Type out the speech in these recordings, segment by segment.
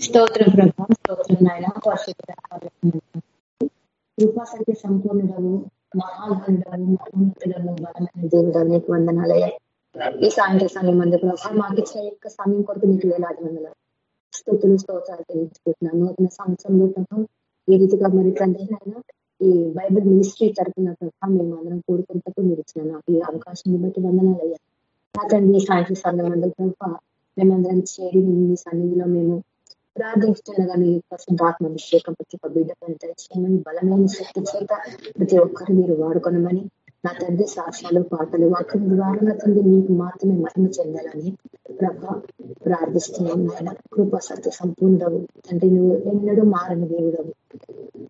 స్తోత్రం ప్రభా స్తోత్రం నాయన కృపాసంఖ్య సంపూర్ణుడము మహాగణుడము మహోన్నతుడము బలమైన దేవుడు నీకు వందనాలయ ఈ సాయంత్ర సమయం అందు ప్రభా మాకు ఇచ్చిన యొక్క సమయం కొరకు నీకు వేలాది వందల స్థుతులు స్తోత్రాలు తెలియజేస్తున్నాను నూతన సంవత్సరంలో ప్రభావం ఈ రీతిగా మరి తండ్రి ఈ బైబిల్ మినిస్ట్రీ తరఫున ప్రభావం మేము అందరం కోరుకుంటూ మీరు ఇచ్చిన నాకు ఈ అవకాశం బట్టి వందనాలయ్యా నా తండ్రి సాయంత్ర సమయం అందు ప్రభావ మేమందరం చేరి మీ సన్నిధిలో మేము ప్రార్థించగా నీ పరిశుద్ధాత్మ అభిషేకం ప్రతి ఒక్క బిడ్డ పని దయచేయమని బలమైన శక్తి చేత ప్రతి ఒక్కరు మీరు వాడుకోనమని నా తండ్రి సాక్ష్యాలు పాటలు వాక్యం ద్వారా నా తండ్రి మీకు మాత్రమే మహిమ చెందాలని ప్రభ ప్రార్థిస్తున్నాను ఆయన కృప సత్య సంపూర్ణవు తండ్రి నువ్వు ఎన్నడూ మారని దేవుడవు.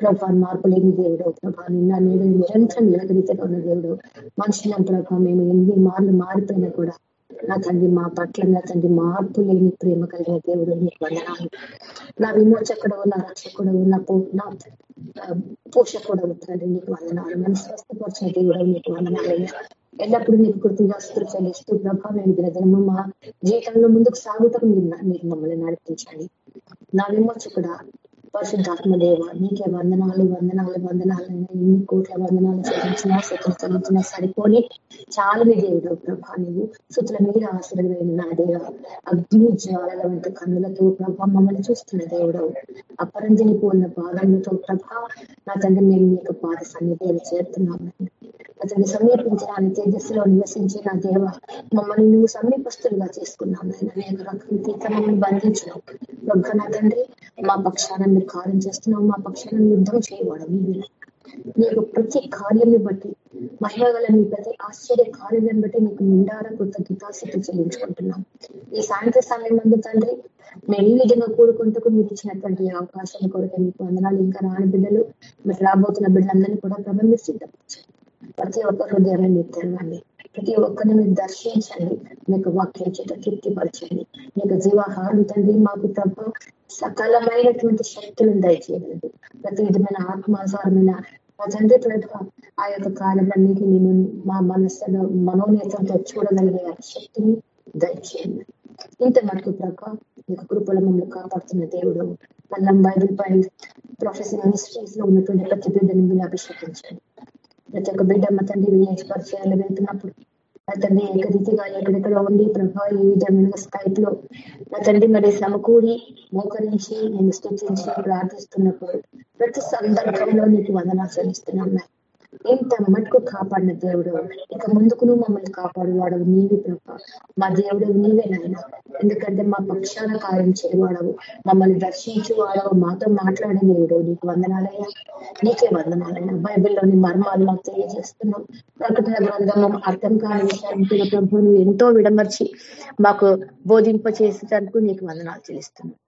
ప్రభా మార్పు లేని దేవుడు ప్రభా నిన్న నేను నిరంతరం నిలకరితగా ఉన్న దేవుడు మనుషులం ప్రభా మేము ఎన్ని మార్లు మారిపోయినా కూడా నా తండ్రి మా పట్ల నా తండ్రి మార్పు లేని ప్రేమ కలిగిన దేవుడు నీకు వందనాలు. నా విమోచకుడు నా రక్షకుడు నా నా పోషకుడు తండ్రి నీకు వందనాలు. నన్ను స్వస్థపరిచిన దేవుడు నీకు వందనాలు. ఎల్లప్పుడూ నీకు కృతజ్ఞాస్తులు చెల్లిస్తూ ప్రభావం దినదినము మా జీవితంలో ముందుకు సాగుటకు మీరు మీరు మమ్మల్ని నడిపించండి. నా విమోచకుడా పరిశుద్ధాత్మదేవ నీకే వందనాలు వందనాలు వందనాలు ఎన్ని కోట్ల వందనాలు చెల్లించినా శక్తులు చెల్లించినా సరిపోని చాలని దేవుడు ప్రభా నువ్వు సుతుల మీద ఆశ్రయమైన నా దేవ అగ్ని జ్వాలల వంటి కన్నులతో ప్రభా మమ్మల్ని చూస్తున్న దేవుడవు అపరంజని పూర్ణ పాదములతో ప్రభా నా తండ్రి మేము నీకు పాద సన్నిధిని చేరుతున్నాము అతన్ని సమీపించడానికి తేజస్సులో నివసించి నా దేవ మమ్మల్ని నువ్వు సమీపస్తులుగా చేసుకున్నాను అనేక రకం తీర్థ మమ్మల్ని బంధించినావు నా తండ్రి మా పక్షాన మీరు కార్యం చేస్తున్నావు. మా పక్షాన యుద్ధం చేయబడం నీకు ప్రతి కార్యాన్ని బట్టి మహిళగల నీ ప్రతి ఆశ్చర్య కార్యాలను బట్టి నీకు నిండార కృతజ్ఞతాశక్తి చెల్లించుకుంటున్నాం. ఈ సాయంత్ర సమయం మందు తండ్రి మేము కూడుకుంటూ మీరు ఇచ్చినటువంటి అవకాశం కొరకు నీకు వందనాలు. ఇంకా రాని బిడ్డలు మీరు రాబోతున్న బిడ్డలందరినీ కూడా ప్రభావం ప్రతి ఒక్క హృదయాన్ని మీరు తెరవండి ప్రతి ఒక్కరిని మీరు దర్శించండి. మీకు వాక్యం చేత తృప్తిపరచండి మీకు జీవాహారం తండ్రి మాకు తప్ప సకలమైనటువంటి శక్తులను దయచేయండి. ప్రతి విధమైన ఆత్మాసారమైన మా తండ్రి ప్రభు ఆ యొక్క కాలంలోనికి మేము మా మనసులో మనోనేతంతో చూడగలిగే శక్తిని దయచేయండి. ఇంత మటుకు ప్రభు మీకు కృపల మమ్మల్ని కాపాడుతున్న దేవుడు మళ్ళీ బైబిల్ పై ప్రొఫెసర్ మినిస్ట్రీస్లో ఉన్నటువంటి ప్రతి బిడ్డని మీరు అభిషేకించండి. ప్రతి ఒక్క బిడ్డ మా తండ్రి విలేజ్ వెళ్తున్నప్పుడు నా తండ్రి ఏకరీతిగా ఎక్కడెక్కడ ఉండి ప్రభా ఈ విధమైన స్కైప్లో నా తండ్రి మరి సమకూడి మోకరించి నేను స్థుతించి ప్రార్థిస్తున్నప్పుడు ప్రతి సందర్భంలో నీకు వందనా చెల్లిస్తున్నాను ఇంత మటుకు కాపాడిన దేవుడు? ఇక ముందుకు మమ్మల్ని కాపాడువాడవు నీవి ప్రభ. మా దేవుడు నీవే నాయన. ఎందుకంటే మా పక్షాన కార్యం చేయవాడవు. మమ్మల్ని దర్శించి వాడవు మాతో మాట్లాడే దేవుడు నీకు వందనాలయ్యా. నీకే వందనాలయ్యా. బైబిల్లోని మర్మాలు మాకు తెలియజేస్తున్నావు. ప్రకటన గ్రంథం అర్థం కాని విషయాన్ని ప్రభు ఎంతో విడమర్చి మాకు బోధింప చేసేటందుకు నీకు వందనాలు చెల్లిస్తున్నావు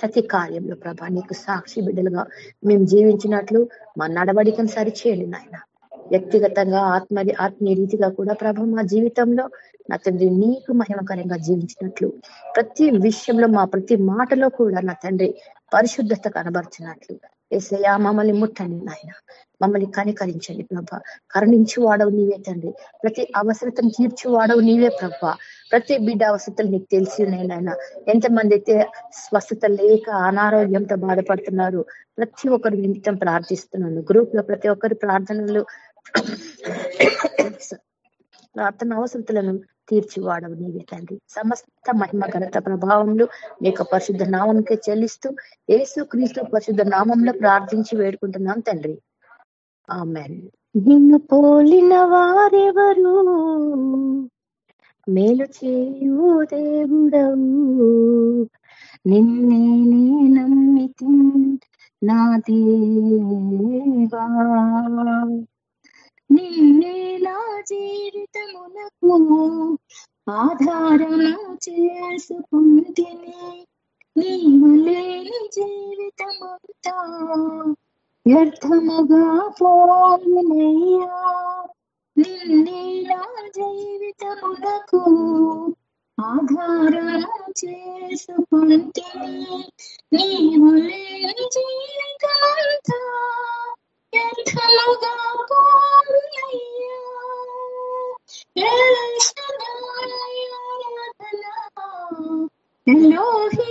ప్రతి కార్యంలో ప్రభా నీకు సాక్షి బిడ్డలుగా మేము జీవించినట్లు మా నడవడికను సరిచేయండి నాయన. వ్యక్తిగతంగా ఆత్మ ఆత్మీయ రీతిగా కూడా ప్రభ మా జీవితంలో నా తండ్రి నీకు మహిమకరంగా జీవించినట్లు ప్రతి విషయంలో మా ప్రతి మాటలో కూడా నా తండ్రి పరిశుద్ధత కనబరిచినట్లు. ఏసయ్యా మమ్మల్ని ముట్టండి నాయన. మమ్మల్ని కనికరించండి ప్రభ. కరుణించి వాడవు నీవే తండ్రి. ప్రతి అవసరతను తీర్చి వాడవు నీవే ప్రభ. ప్రతి బిడ్డ అవసరతలు నీకు తెలిసి నాయన ఎంతమంది అయితే స్వస్థత లేక అనారోగ్యంతో బాధపడుతున్నారు ప్రతి ఒక్కరు నిమిత్తం ప్రార్థిస్తున్నాను. గ్రూప్లో ప్రతి ఒక్కరి ప్రార్థనలు ప్రార్థన అవసరతలను తీర్చివాడవు నీవే తండ్రి. సమస్త మహిమ ఘనత ప్రభావంలో యొక్క పరిశుద్ధ నామంకే చెల్లిస్తూ ఏసు క్రీస్తు పరిశుద్ధ నామంలో ప్రార్థించి వేడుకుంటున్నాం తండ్రి. ఆమెన్. నిన్ను పోలిన వారెవరు? మేలు చేయు దేవుడవు. నిన్నే నే నమ్మితి నా దేవా. నిన్నేలా జీవితమునకు ఆధారము చేసుకుంటేనే నీవు లేని జీవితమంతా వ్యర్థముగా పోయినయ్యా నిన్నే నా జీవితమునకు ఆధారము చేసుకుంటుని నీవు లేని జీవితమంతా వ్యర్థముగా పోయ్యా ఎలోహీ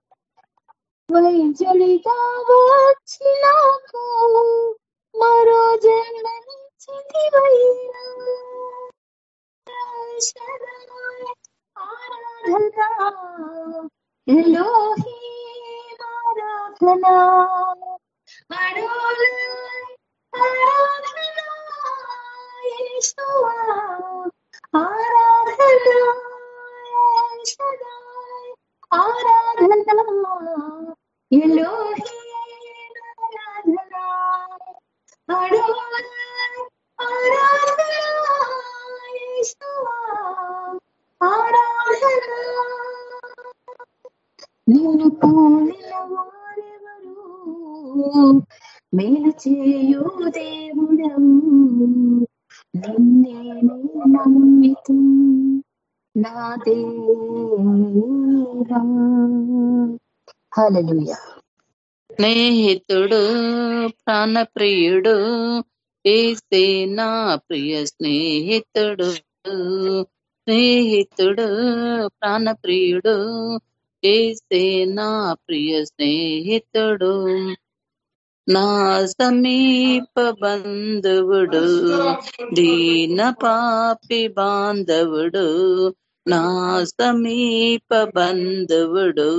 వైద్యుడిగా వచ్చి నాకు మరో జన్మనిచ్చితివయ్యా ఆరాధన ఎలోహీం ఆరాధన అడోలై ఆరాధన యేషువా ఆరాధన షదాయ్ ఆరాధన ఎలోహీం ఆరాధన నేను ఆరాధన పోలిన వారెవరు మేలు చేయు దేవుడం నిన్నే నమ్మితు నా దేవా హల్లెలూయా. స్నేహితుడు ప్రాణప్రియుడు ఏసే నా ప్రియ స్నేహితుడు. స్నేహితుడు ప్రాణప్రియుడు ఏసే నా ప్రియ స్నేహితుడు. నా సమీప బంధువుడు దీన పాపి బాంధవుడు. నా సమీప బంధువుడు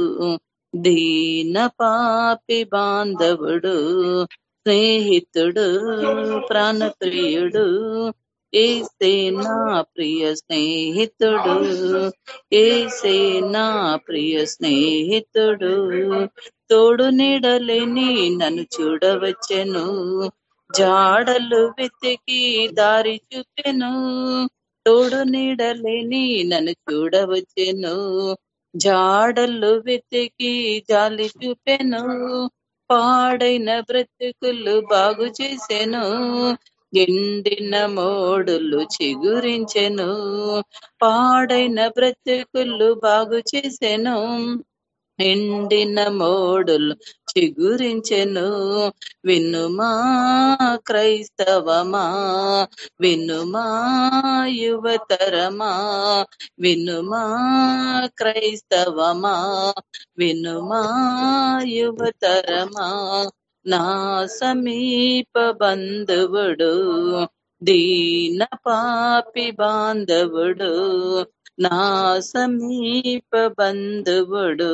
దీన పాపి బాంధవుడు స్నేహితుడు ప్రాణప్రియుడు ఏసే నా ప్రియ స్నేహితుడు ఏసే నా ప్రియ స్నేహితుడు తోడు నీడలేని నన్ను చూడవచ్చెను జాడలు వెతికి దారి చూపెను తోడు నీడలేని నన్ను చూడవచ్చెను జాడలు వెతికి జాలి చూపెను పాడైన బ్రతుకులు బాగు చేసెను ఎండిన మోడులు చిగురించెను పాడైన బ్రతుకులు బాగు చేసెను. ఎండిన మోడులు చిగురించెను. వినుమా క్రైస్తవమా? వినుమా యువతరమా? వినుమా క్రైస్తవమా? వినుమా యువతరమా? నా సమీప బంధువుడు దీన పాపి బాంధవుడు. నా సమీప బంధువుడు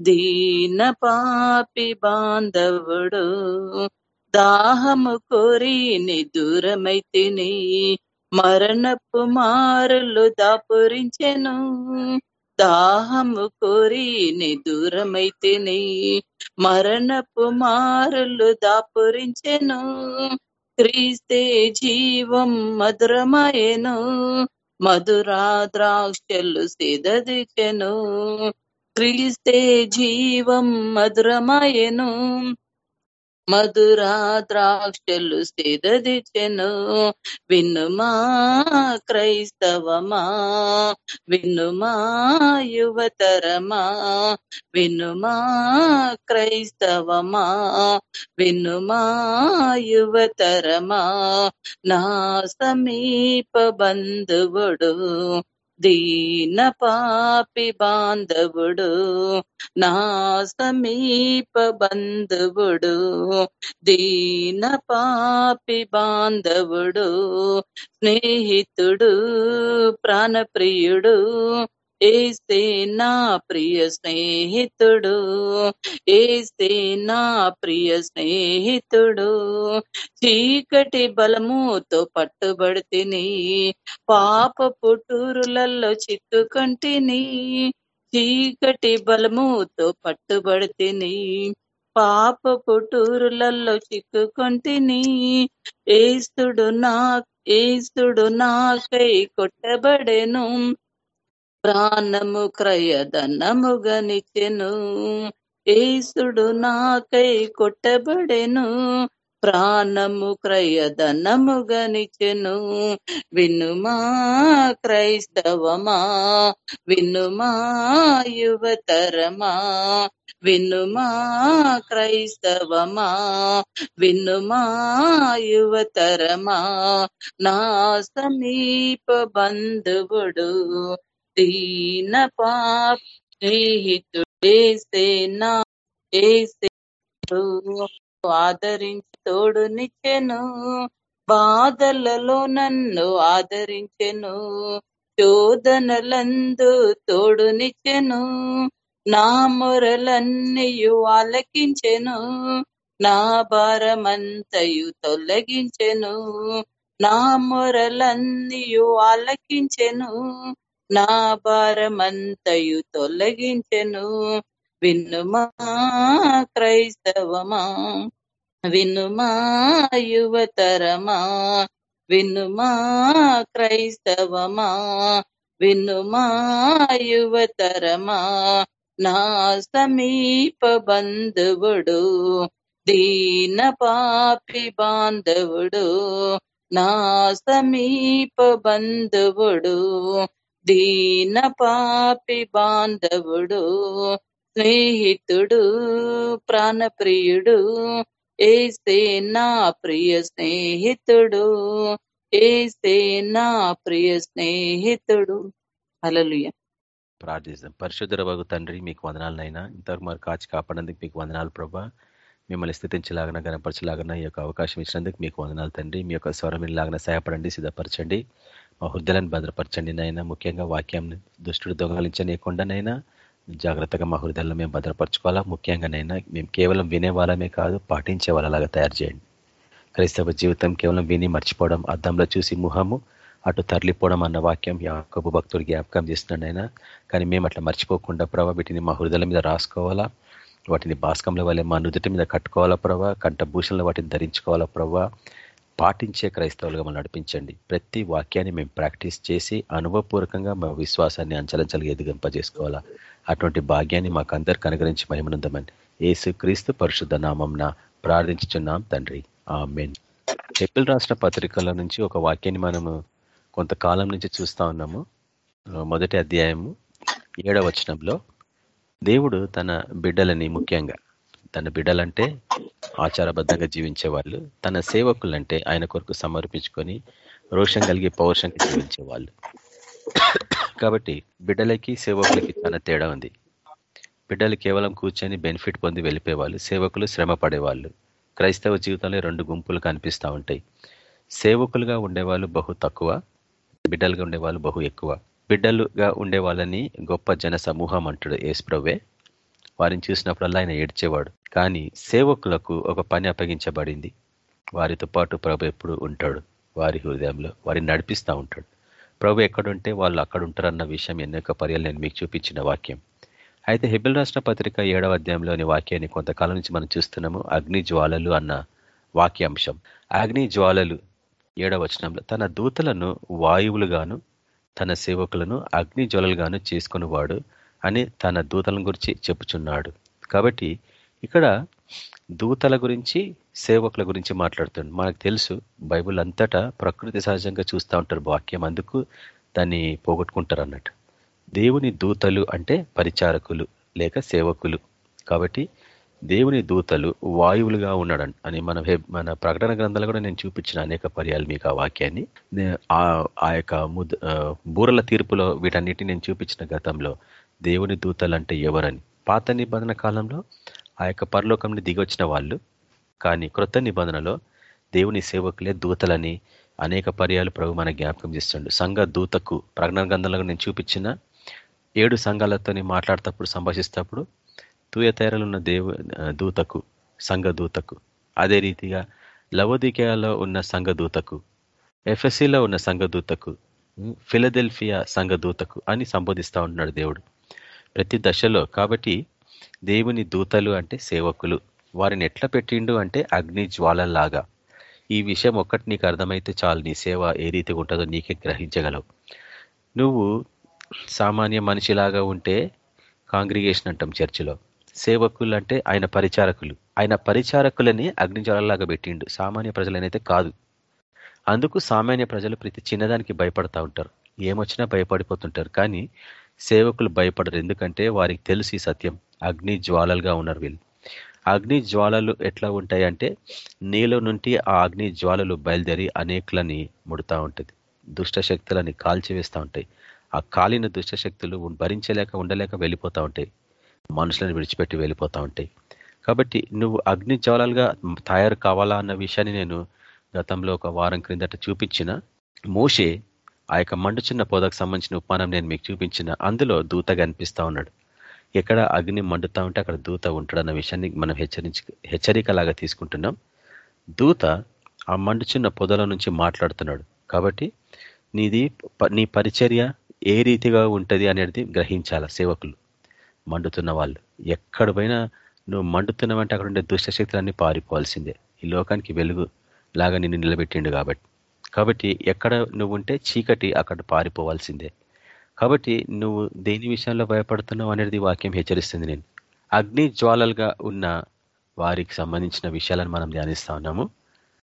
దీన పాపి బాంధవుడు. దాహము కోరిని దూరమైతిని మరణపు మారులు దాపురించెను. దాహము కోరిని దూరమైతిని మరణపు మారులు దాపురించెను. క్రీస్తే జీవం మధురమయను మధురా ద్రాక్షలు సిదదిచెను క్రీస్తే జీవం మధురమయను. మధురా ద్రాక్షలు సిదదిచెను. వినుమా క్రైస్తవమా? వినుమా యువతరమా? వినుమా క్రైస్తవమా? వినుమా యువతరమా? నా సమీప బంధువుడు దీన పాపి బాంధవుడు నా సమీప బంధువుడు దీన పాపి బాంధవుడు స్నేహితుడు ప్రాణప్రియుడు ఏసే నా ప్రియ స్నేహితుడు ఏసే నా ప్రియ స్నేహితుడు. చీకటి బలముతో పట్టుబడితిని పాప పుటూరులలో చిక్కుకంటిని. చీకటి బలముతో పట్టుబడితిని పాప పుట్టూరులలో చిక్కుకొంటిని. ఏస్తుడు నా ఏస్తుడు నాకై కొట్టబడెను ప్రాణము క్రయధనముగనిచెను. ఏసుడు నాకై కొట్టబడెను. ప్రాణము క్రయధనము గనిచెను వినుమా క్రైస్తవమా? వినుమా యువతరమా? వినుమా క్రైస్తవమా? వినుమా యువతరమా? నా సమీప బంధువుడు దీన పాప స్నేహితుడేసే నా ఏసే ఆదరించి తోడునిచ్చెను బాధలలో నన్ను ఆదరించెను శోధనలందు తోడునిచ్చెను నా మొరలన్నయు ఆలకించెను నా భారమంతయు తొలగించెను నా మొరలన్నయు ఆలకించెను నా భారమంతయు తొలగించెను. వినుమా క్రైస్తవమా? వినుమా యువతరమా? వినుమా క్రైస్తవమా? వినుమా యువతరమా? నా సమీప బంధువుడు దీన పాపి బాంధవుడు. నా సమీప బంధువుడు దీన పాపి బాంధవుడు స్నేహితుడు ప్రాణప్రియుడు ఏసే నా ప్రియ స్నేహితుడు ఏసే నా ప్రియ స్నేహితుడు. హల్లెలూయ. ప్రార్థిస్తాం. పరిశుద్ధ వగు తండ్రి మీకు వందనాలనైనా. ఇంతవరకు మరి కాచి కాపాడేందుకు మీకు వందనాలు ప్రభా. మిమ్మల్ని స్థితించలాగన గనపరచలాగన ఈ యొక్క అవకాశం ఇచ్చినందుకు మీకు వందనాలు తండ్రి. మీ యొక్క స్వరం లాగన సహాయపడండి సిద్ధపరచండి. మా హృదయాలను భద్రపరచండి నైనా ముఖ్యంగా వాక్యాన్ని దుష్టుడు దొంగలించనీయకుండానైనా జాగ్రత్తగా మా హృదయాలను మేము భద్రపరచుకోవాలా? ముఖ్యంగానైనా మేము కేవలం వినే వాళ్ళమే కాదు పాటించే వాళ్ళలాగా తయారు చేయండి. క్రైస్తవ జీవితం కేవలం విని మర్చిపోవడం అద్దంలో చూసి ముఖము అటు తరలిపోవడం అన్న వాక్యం యాకబు భక్తుడు జ్ఞాపకం చేస్తున్నాడైనా కానీ మేము అట్లా మర్చిపోకుండా ప్రభావ వీటిని మా హృదయాల మీద రాసుకోవాలా? వాటిని భాస్కంలో వాళ్ళే మా నుదుటి మీద కట్టుకోవాలా ప్రభావ కంఠభూషణలో వాటిని ధరించుకోవాలా ప్రభావ పాటించే క్రైస్తవులుగా మనం నడిపించండి. ప్రతి వాక్యాన్ని మేము ప్రాక్టీస్ చేసి అనుభవపూర్వకంగా మా విశ్వాసాన్ని అంచలంచలుగా ఎదిగింపజేసుకోవాలా? అటువంటి భాగ్యాన్ని మాకు అందరికి అనుగ్రహించి మహిమనుందమని ఏసు క్రీస్తు పరిశుద్ధ నామంన ప్రార్థించుచున్నాం తండ్రి. ఆ మెయిన్ చెప్పిల్ రాష్ట్ర పత్రికల నుంచి ఒక వాక్యాన్ని మనము కొంతకాలం నుంచి చూస్తా ఉన్నాము. మొదటి అధ్యాయము ఏడవ వచనంలో దేవుడు తన బిడ్డలని ముఖ్యంగా తన బిడ్డలంటే ఆచారబద్ధంగా జీవించే వాళ్ళు తన సేవకులంటే ఆయన కొరకు సమర్పించుకొని రోషం కలిగి పౌరుషంగా జీవించే వాళ్ళు కాబట్టి బిడ్డలకి సేవకులకి చాలా తేడా ఉంది. బిడ్డలు కేవలం కూర్చొని బెనిఫిట్ పొంది వెళ్ళిపోయేవాళ్ళు సేవకులు శ్రమ పడేవాళ్ళు. క్రైస్తవ జీవితంలో రెండు గుంపులు కనిపిస్తూ ఉంటాయి. సేవకులుగా ఉండేవాళ్ళు బహు తక్కువ బిడ్డలుగా ఉండేవాళ్ళు బహు ఎక్కువ. బిడ్డలుగా ఉండే వాళ్ళని గొప్ప జన సమూహం అంటాడు ఏసుప్రవ్వే వారిని చూసినప్పుడల్లా ఆయన ఏడ్చేవాడు. కానీ సేవకులకు ఒక పని అప్పగించబడింది. వారితో పాటు ప్రభు ఎప్పుడు ఉంటాడు. వారి హృదయంలో వారిని నడిపిస్తూ ఉంటాడు. ప్రభు ఎక్కడుంటే వాళ్ళు అక్కడ ఉంటారన్న విషయం ఎన్నో పర్యాలు నేను మీకు చూపించిన వాక్యం. అయితే హెబిల్ రాష్ట్ర పత్రిక ఏడవ అధ్యాయంలోని వాక్యాన్ని కొంతకాలం నుంచి మనం చూస్తున్నాము. అగ్ని జ్వాలలు అన్న వాక్యాంశం. అగ్ని జ్వాలలు ఏడవ వచనంలో తన దూతలను వాయువులుగాను తన సేవకులను అగ్ని జ్వలలుగాను చేసుకునేవాడు. అని తన దూతల గురించి చెప్పుచున్నాడు. కాబట్టి ఇక్కడ దూతల గురించి సేవకుల గురించి మాట్లాడుతుంది మనకు తెలుసు బైబుల్ అంతటా ప్రకృతి సహజంగా చూస్తూ ఉంటారు వాక్యం. అందుకు దాన్ని పోగొట్టుకుంటారు అన్నట్టు. దేవుని దూతలు అంటే పరిచారకులు లేక సేవకులు. కాబట్టి దేవుని దూతలు వాయువులుగా ఉన్నాడు అని మన మన ప్రకటన గ్రంథాలు కూడా నేను చూపించిన అనేక పర్యాలు మీకు ఆ వాక్యాన్ని. ఆ యొక్క ముద్ బూరల తీర్పులో వీటన్నిటిని నేను చూపించిన గతంలో దేవుని దూతలు అంటే ఎవరని? పాత నిబంధన కాలంలో ఆ యొక్క పరలోకంని దిగొచ్చిన వాళ్ళు కానీ క్రొత్త నిబంధనలో దేవుని సేవకులే దూతలని అనేక పర్యాలు ప్రభు మన జ్ఞాపకం చేస్తుండు. సంఘ దూతకు ప్రకటన గ్రంథంలో నేను చూపించిన ఏడు సంఘాలతోని మాట్లాడేటప్పుడు సంభాషిస్తప్పుడు తూయ తేరలున్న దేవు దూతకు సంఘ దూతకు అదే రీతిగా లవోదికయాలో ఉన్న సంఘ దూతకు ఎఫ్ఎస్సిలో ఉన్న సంఘ దూతకు ఫిలదెల్ఫియా సంఘ దూతకు అని సంబోధిస్తూ ఉంటున్నాడు దేవుడు. ప్రతి దశలో. కాబట్టి దేవుని దూతలు అంటే సేవకులు. వారిని ఎట్లా పెట్టిండు అంటే అగ్ని జ్వాలలాగా ఈ విషయం ఒక్కటి నీకు అర్థమైతే చాలు. నీ సేవ ఏ రీతిగా ఉంటుందో నీకే గ్రహించగలవు. నువ్వు సామాన్య మనిషిలాగా ఉంటే కాంగ్రిగేషన్ అంటాం చర్చిలో. సేవకులు అంటే ఆయన పరిచారకులు. ఆయన పరిచారకులని అగ్నిజ్వాలలాగా పెట్టిండు. సామాన్య ప్రజలనైతే కాదు. అందుకు సామాన్య ప్రజలు ప్రతి చిన్నదానికి భయపడతా ఉంటారు. ఏమొచ్చినా భయపడిపోతుంటారు. కానీ సేవకులు భయపడరు. ఎందుకంటే వారికి తెలిసి సత్యం. అగ్ని జ్వాలలుగా ఉన్నారు వీళ్ళు. అగ్ని జ్వాలలు ఎట్లా ఉంటాయంటే నీలో నుండి ఆ అగ్ని జ్వాలలు బయలుదేరి అనేకులని ముడుతూ ఉంటుంది. దుష్ట శక్తులని కాల్చివేస్తూ ఉంటాయి. ఆ కాలిన దుష్టశక్తులు భరించలేక ఉండలేక వెళ్ళిపోతూ ఉంటాయి. మనుషులను విడిచిపెట్టి వెళ్ళిపోతూ ఉంటాయి. కాబట్టి నువ్వు అగ్ని జ్వాలలుగా తయారు కావాలా అన్న విషయాన్ని నేను గతంలో ఒక వారం క్రిందట చూపించిన. మోషే ఆ యొక్క మండుచున్న పొదకు సంబంధించిన ఉపమానం నేను మీకు చూపించిన అందులో దూత కనిపిస్తా ఉన్నాడు. ఎక్కడ అగ్ని మండుతా ఉంటే అక్కడ దూత ఉంటాడు అన్న విషయాన్ని మనం హెచ్చరించి హెచ్చరికలాగా తీసుకుంటున్నాం. దూత ఆ మండుచున్న పొదల నుంచి మాట్లాడుతున్నాడు. కాబట్టి నీది నీ పరిచర్య ఏ రీతిగా ఉంటుంది అనేది గ్రహించాల సేవకులు మండుతున్న వాళ్ళు. ఎక్కడ పోయినా నువ్వు మండుతున్నావంటే అక్కడ ఉండే దుష్టశక్తులన్నీ పారిపోవాల్సిందే. ఈ లోకానికి వెలుగు లాగా నిన్ను నిలబెట్టిండు కాబట్టి. కాబట్టి ఎక్కడ నువ్వు ఉంటే చీకటి అక్కడ పారిపోవాల్సిందే. కాబట్టి నువ్వు దేని విషయంలో భయపడుతున్నావు అనేది వాక్యం హెచ్చరిస్తుంది నేను. అగ్ని జ్వాలలుగా ఉన్న వారికి సంబంధించిన విషయాలను మనం ధ్యానిస్తా ఉన్నాము.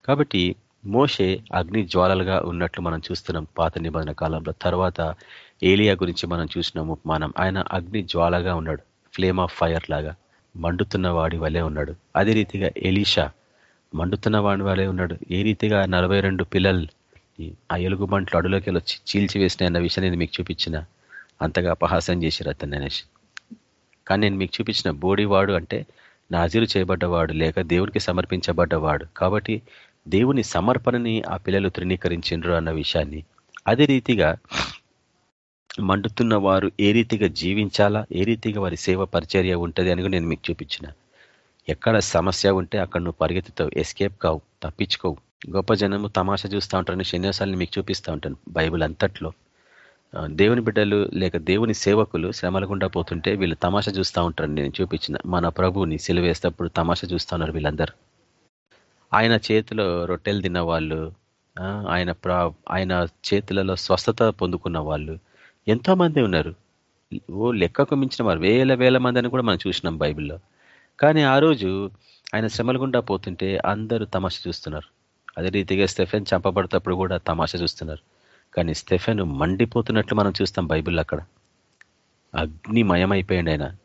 కాబట్టి మోషే అగ్ని జ్వాలలుగా ఉన్నట్లు మనం చూస్తున్నాం పాత నిబంధన కాలంలో. తర్వాత ఏలియా గురించి మనం చూసినాము. మనం ఆయన అగ్ని జ్వాలగా ఉన్నాడు. ఫ్లేమ్ ఆఫ్ ఫైర్ లాగా. మండుతున్న వాడి వలె ఉన్నాడు. అదే రీతిగా ఎలీషా మండుతున్న వాడి వలె ఉన్నాడు. ఏ రీతిగా నలభై రెండు పిల్లలు ఆ ఎలుగు బంట్లు అడులోకి వెళ్ళి చీల్చి వేసిన అన్న విషయం నేను మీకు చూపించిన. అంతగా అపహాసం చేశారు అతను అనేసి. కానీ నేను మీకు చూపించిన బోడివాడు అంటే నాజీరు చేయబడ్డవాడు లేక దేవునికి సమర్పించబడ్డవాడు. కాబట్టి దేవుని సమర్పణని ఆ పిల్లలు తృణీకరించిండ్రు అన్న విషయాన్ని. అదే రీతిగా మండుతున్న వారు ఏ రీతిగా జీవించాలా? ఏ రీతిగా వారి సేవ పరిచర్య ఉంటుంది అని నేను మీకు చూపించిన. ఎక్కడ సమస్య ఉంటే అక్కడ నువ్వు పరిగెత్తుతావు ఎస్కేప్ కావు తప్పించుకోవు. గొప్ప జనము తమాషా చూస్తూ ఉంటారని శన్యాసాలను మీకు చూపిస్తూ ఉంటాను బైబుల్ అంతట్లో. దేవుని బిడ్డలు లేక దేవుని సేవకులు శ్రమల గుండా పోతుంటే వీళ్ళు తమాషా చూస్తూ ఉంటారని నేను చూపించిన. మన ప్రభువుని సిలువేస్తప్పుడు తమాషా చూస్తూ ఉన్నారు వీళ్ళందరూ. ఆయన చేతిలో రొట్టెలు తిన్న వాళ్ళు ఆయన ఆయన చేతులలో స్వస్థత పొందుకున్న వాళ్ళు ఎంతోమంది ఉన్నారు. ఓ లెక్కకు మించిన వారు వేల వేల మంది అని కూడా మనం చూసినాం బైబిల్లో. కానీ ఆ రోజు ఆయన శ్రమల గుండా పోతుంటే అందరూ తమాష చూస్తున్నారు. అదే రీతిగా స్టెఫెన్ చంపబడేటప్పుడు కూడా తమాష చూస్తున్నారు. కానీ స్టెఫెన్ మండిపోతున్నట్లు మనం చూస్తాం బైబిల్ అక్కడ. అగ్ని మయమైపోయింది ఆయన.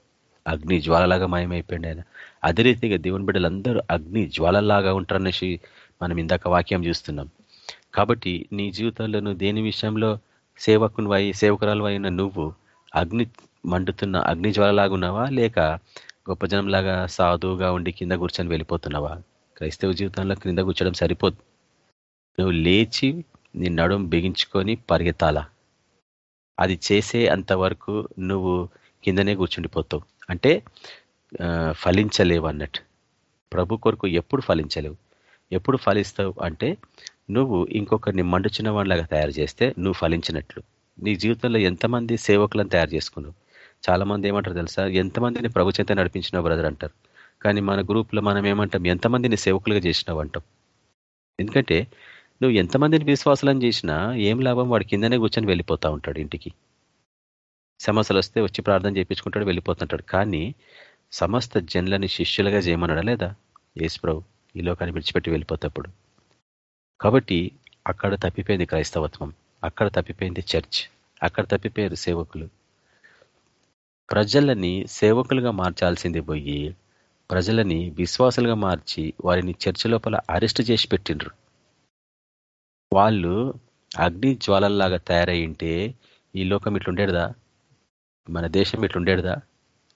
అగ్ని జ్వాలలాగా మయమైపోయింది ఆయన. అదే రీతిగా దేవుని బిడ్డలందరూ అగ్ని జ్వాలలాగా ఉంటారనేసి మనం ఇందాక వాక్యం చూస్తున్నాం. కాబట్టి నీ జీవితంలో నువ్వు దేని విషయంలో సేవకుని వై సేవకురాలు అయిన నువ్వు అగ్ని మండుతున్న అగ్ని జ్వాలలాగా ఉన్నావా? లేక గొప్ప జనంలాగా సాధువుగా ఉండి కింద కూర్చొని వెళ్ళిపోతున్నావా? క్రైస్తవ జీవితంలో కింద కూర్చోడం సరిపోదు. నువ్వు లేచి నీ నడుం బిగించుకొని పరిగెత్తాలా? అది చేసే అంతవరకు నువ్వు కిందనే కూర్చుండిపోతావు. అంటే ఫలించలేవు అన్నట్టు. ప్రభు కొరకు ఎప్పుడు ఫలించలేవు. ఎప్పుడు ఫలిస్తావు అంటే నువ్వు ఇంకొకరిని మండుచిన వాళ్ళగా తయారు చేస్తే నువ్వు ఫలించినట్లు. నీ జీవితంలో ఎంతమంది సేవకులను తయారు చేసుకున్నావు? చాలా మంది ఏమంటారు తెలుసా? ఎంతమందిని ప్రభు చేత నడిపించిన బ్రదర్ అంటారు. కానీ మన గ్రూప్లో మనం ఏమంటాం? ఎంతమందిని సేవకులుగా చేసినావు అంటాం. ఎందుకంటే నువ్వు ఎంతమందిని విశ్వాసాలను చేసినా ఏం లాభం? వాడి కిందనే కూర్చొని వెళ్ళిపోతా ఉంటాడు ఇంటికి. సమస్యలు వస్తే వచ్చి ప్రార్థన చేయించుకుంటాడు వెళ్ళిపోతుంటాడు. కానీ సమస్త జన్లని శిష్యులుగా చేయమన్నాడా లేదా? యేసు ప్రభు ఈ లోకాన్ని విడిచిపెట్టి వెళ్ళిపోతప్పుడు. కాబట్టి అక్కడ తప్పిపోయింది క్రైస్తవత్వం. అక్కడ తప్పిపోయింది చర్చ్ అక్కడ తప్పిపోయారు సేవకులు. ప్రజలని సేవకులుగా మార్చాల్సింది పోయి ప్రజలని విశ్వాసాలుగా మార్చి వారిని చర్చ లోపల అరెస్ట్ చేసి పెట్టిండ్రు. వాళ్ళు అగ్ని జ్వాలల్లాగా తయారయ్యింటే ఈ లోకం ఇట్లుండేదా మన దేశం ఇట్లుండేదా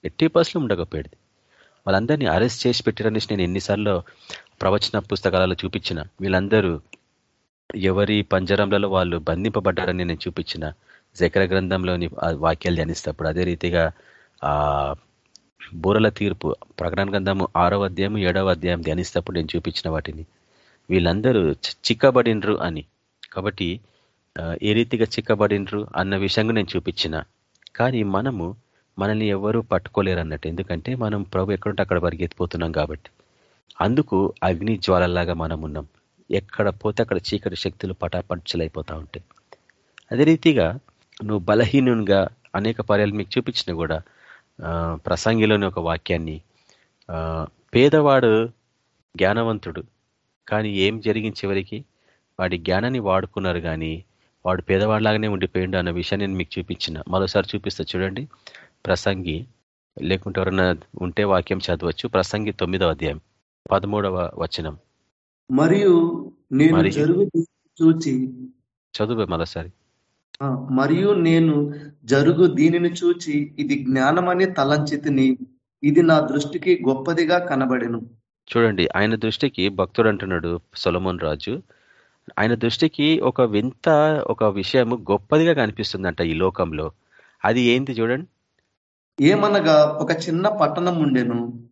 ఎట్టి పర్సెంట్ ఉండకపోయేది. వాళ్ళందరినీ అరెస్ట్ చేసి పెట్టారనేసి నేను ఎన్నిసార్లు ప్రవచన పుస్తకాలలో చూపించిన. వీళ్ళందరూ ఎవరి పంజరంలలో వాళ్ళు బంధింపబడ్డారని నేను చూపించిన. జకర గ్రంథంలోని వాక్యాలు ధ్యానిస్తప్పుడు అదే రీతిగా ఆ బూరల తీర్పు ప్రకటన గ్రంథము ఆరో అధ్యాయం ఏడవ అధ్యాయం ధ్యానిస్తప్పుడు నేను చూపించిన వాటిని. వీళ్ళందరూ చిక్కబడినరు అని. కాబట్టి ఏ రీతిగా చిక్కబడినరు అన్న విషయంగా నేను చూపించిన. కానీ మనము మనల్ని ఎవరూ పట్టుకోలేరు అన్నట్టు ఎందుకంటే మనం ప్రభు ఎక్కడుంటే అక్కడ పరిగెత్తిపోతున్నాం కాబట్టి. అందుకు అగ్ని జ్వాలలాగా మనం ఉన్నాం. ఎక్కడ పోతే అక్కడ చీకటి శక్తులు పటాపంచలైపోతూ ఉంటాయి. అదే రీతిగా నువ్వు బలహీనునిగా అనేక పర్యాలు మీకు చూపించిన కూడా ప్రసంగిలోని ఒక వాక్యాన్ని పేదవాడు జ్ఞానవంతుడు కానీ ఏం జరిగింది చివరికి? వాడి జ్ఞానాన్ని వాడుకున్నారు కానీ వాడు పేదవాడిలాగానే ఉండిపోయిండు అన్న విషయాన్ని నేను మీకు చూపించిన. మరోసారి చూపిస్తా చూడండి. ప్రసంగి లేకుంటే ఎవరైనా ఉంటే వాక్యం చదవచ్చు. ప్రసంగి తొమ్మిదవ అధ్యాయం పదమూడవ వచనం. మరియు చూచి చదువు మరోసారి. మరియు నేను జరుగు దీనిని చూచి ఇది జ్ఞానమని తలంచితిని ఇది నా దృష్టికి గొప్పదిగా కనబడెను. చూడండి ఆయన దృష్టికి భక్తుడు అంటున్నాడు సొలమోన్ రాజు. ఆయన దృష్టికి ఒక వింత ఒక విషయము గొప్పదిగా కనిపిస్తుందంట ఈ లోకంలో. అది ఏంది చూడండి. ఏమనగా ఒక చిన్న పట్టణం ఉండెను.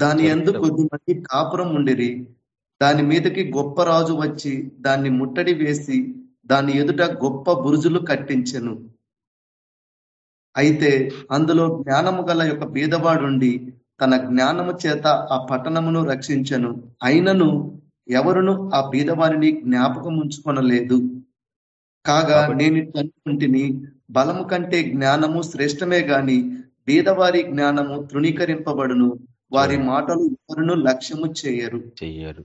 దాని ఎందు కొద్ది మంది కాపురం ఉండిరి. దాని మీదకి గొప్ప రాజు వచ్చి దాన్ని ముట్టడి వేసి దాని ఎదుట గొప్ప బురుజులు కట్టించెను. అయితే అందులో జ్ఞానము గల యొక్క బీదవాడుండి తన జ్ఞానము చేత ఆ పట్టణమును రక్షించెను. అయినను ఎవరును ఆ బీదవారిని జ్ఞాపకం ఉంచుకొనలేదు కాగా నేను అనుకుంటుని బలము కంటే జ్ఞానము శ్రేష్టమే గాని బీదవారి జ్ఞానము తృణీకరింపబడును. వారి మాటలు ఎవరును లక్ష్యము చేయరు. చెయ్యరు.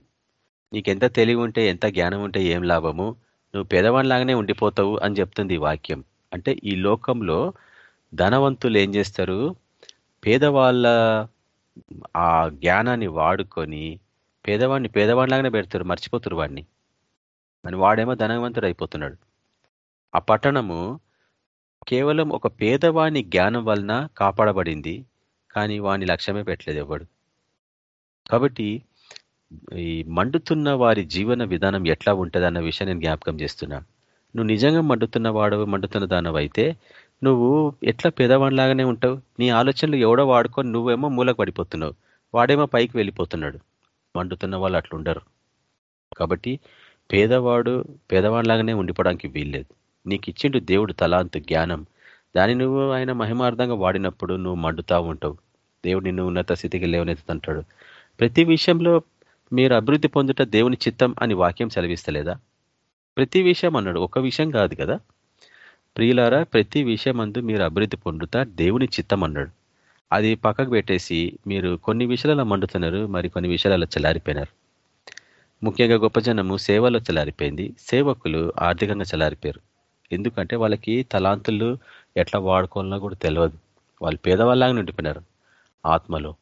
నీకెంత తెలివి ఉంటే ఎంత జ్ఞానం ఉంటే ఏం లాభము? నువ్వు పేదవాడిలాగానే ఉండిపోతావు అని చెప్తుంది ఈ వాక్యం. అంటే ఈ లోకంలో ధనవంతులు ఏం చేస్తారు? పేదవాళ్ళ ఆ జ్ఞానాన్ని వాడుకొని పేదవాడిని పేదవాడిలాగానే పెడతారు మర్చిపోతారు వాడిని. అని వాడేమో ధనవంతుడు అయిపోతున్నాడు. ఆ పట్టణము కేవలం ఒక పేదవాని జ్ఞానం వలన కాపాడబడింది కానీ వాని లక్ష్యమే పెట్టలేదు ఎవడు. కాబట్టి ఈ మండుతున్న వారి జీవన విధానం ఎట్లా ఉంటుంది అన్న విషయం నేను జ్ఞాపకం చేస్తున్నా. నువ్వు నిజంగా మండుతున్న వాడవు మండుతున్న దానవు అయితే నువ్వు ఎట్లా పేదవాడిలాగానే ఉంటావు? నీ ఆలోచనలు ఎవడో వాడుకొని నువ్వేమో మూలకు పడిపోతున్నావు. వాడేమో పైకి వెళ్ళిపోతున్నాడు. మండుతున్న వాళ్ళు అట్లుండరు కాబట్టి పేదవాడు పేదవాడిలాగానే ఉండిపోవడానికి వీల్లేదు. నీకు ఇచ్చిండు దేవుడు తలాంతు జ్ఞానం. దాన్ని నువ్వు ఆయన మహిమార్థంగా వాడినప్పుడు నువ్వు మండుతా ఉంటావు. దేవుడు నిన్ను ఉన్నత స్థితికి లేవనెత్తుతుంటాడు. ప్రతి విషయంలో మీరు అభివృద్ధి పొందుట దేవుని చిత్తం అని వాక్యం సెలవిస్తలేదా? ప్రతి విషయం అన్నాడు. ఒక విషయం కాదు కదా? ప్రియులారా ప్రతి విషయం అందు మీరు అభివృద్ధి పొందుతా దేవుని చిత్తం అన్నాడు. అది పక్కకు పెట్టేసి మీరు కొన్ని విషయాలలో మండుతున్నారు మరి కొన్ని విషయాలలో చలారిపోయినారు ముఖ్యంగా గొప్ప జనము సేవలో చలారిపోయింది సేవకులు ఆర్థికంగా చలారిపోయారు ఎందుకంటే వాళ్ళకి తలాంతులు ఎట్లా వాడుకోవాలన్నా కూడా తెలియదు. వాళ్ళు పేదవాళ్ళలాగా ఉండిపోయినారు. ఆత్మలో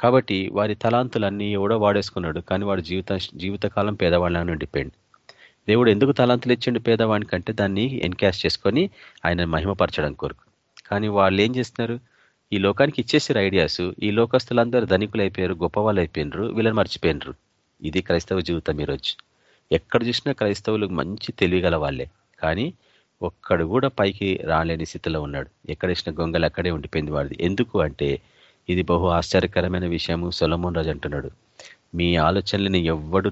కాబట్టి వారి తలాంతులన్నీ ఎవడో వాడేసుకున్నాడు కానీ వాడు జీవిత జీవితకాలం పేదవాళ్ళని డిపెండ్ దేవుడు ఎందుకు తలాంతులు ఇచ్చిండు పేదవాడికంటే దాన్ని ఎన్కాష్ చేసుకొని ఆయన మహిమపరచడం కొరకు. కానీ వాళ్ళు ఏం చేస్తున్నారు? ఈ లోకానికి ఇచ్చేసారు ఐడియాస్. ఈ లోకస్తులందరూ ధనికులు అయిపోయారు గొప్ప వాళ్ళు అయిపోయినరు వీళ్ళని మర్చిపోయినరు. ఇది క్రైస్తవ జీవితం ఈరోజు. ఎక్కడ చూసినా క్రైస్తవులు మంచి తెలివిగల వాళ్ళే. కానీ ఒక్కడు కూడా పైకి రాలేని స్థితిలో ఉన్నాడు. ఎక్కడ ఇచ్చిన గొంగలు అక్కడే ఉండిపోయింది వాడిది. ఎందుకు అంటే ఇది బహు ఆశ్చర్యకరమైన విషయము. సొలమోన్ రాజు అంటున్నాడు. మీ ఆలోచనలని ఎవ్వడు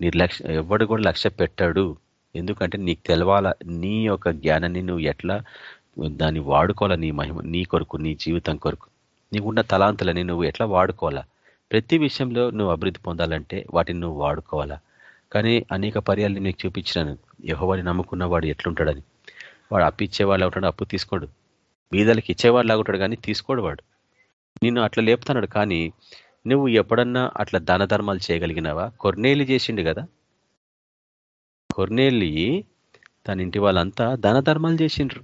నిర్లక్ష్య ఎవ్వడు కూడా లక్ష్య పెట్టాడు. ఎందుకంటే నీకు తెలవాల నీ యొక్క జ్ఞానాన్ని నువ్వు ఎట్లా దాన్ని వాడుకోవాలా నీ మహిమ నీ కొరకు నీ జీవితం కొరకు. నీకున్న తలాంతులని నువ్వు ఎట్లా వాడుకోవాలా? ప్రతి విషయంలో నువ్వు అభివృద్ధి పొందాలంటే వాటిని నువ్వు వాడుకోవాలా? కానీ అనేక పర్యాలు నీకు చూపించినాను. యహోవాని నమ్ముకున్న వాడు ఎట్లుంటాడని. వాడు అప్పు ఇచ్చేవాళ్ళు ఉంటాడు అప్పు తీసుకోడు. బీదలకి ఇచ్చేవాడు లాగుంటాడు కానీ తీసుకోడు వాడు. నిన్ను అట్లా లేపుతున్నాడు కానీ నువ్వు ఎప్పుడన్నా అట్లా దాన ధర్మాలు చేయగలిగినావా? కొర్నేలి చేసిండు కదా. కొర్నేలి తన ఇంటి వాళ్ళంతా దాన ధర్మాలు చేసిండ్రు.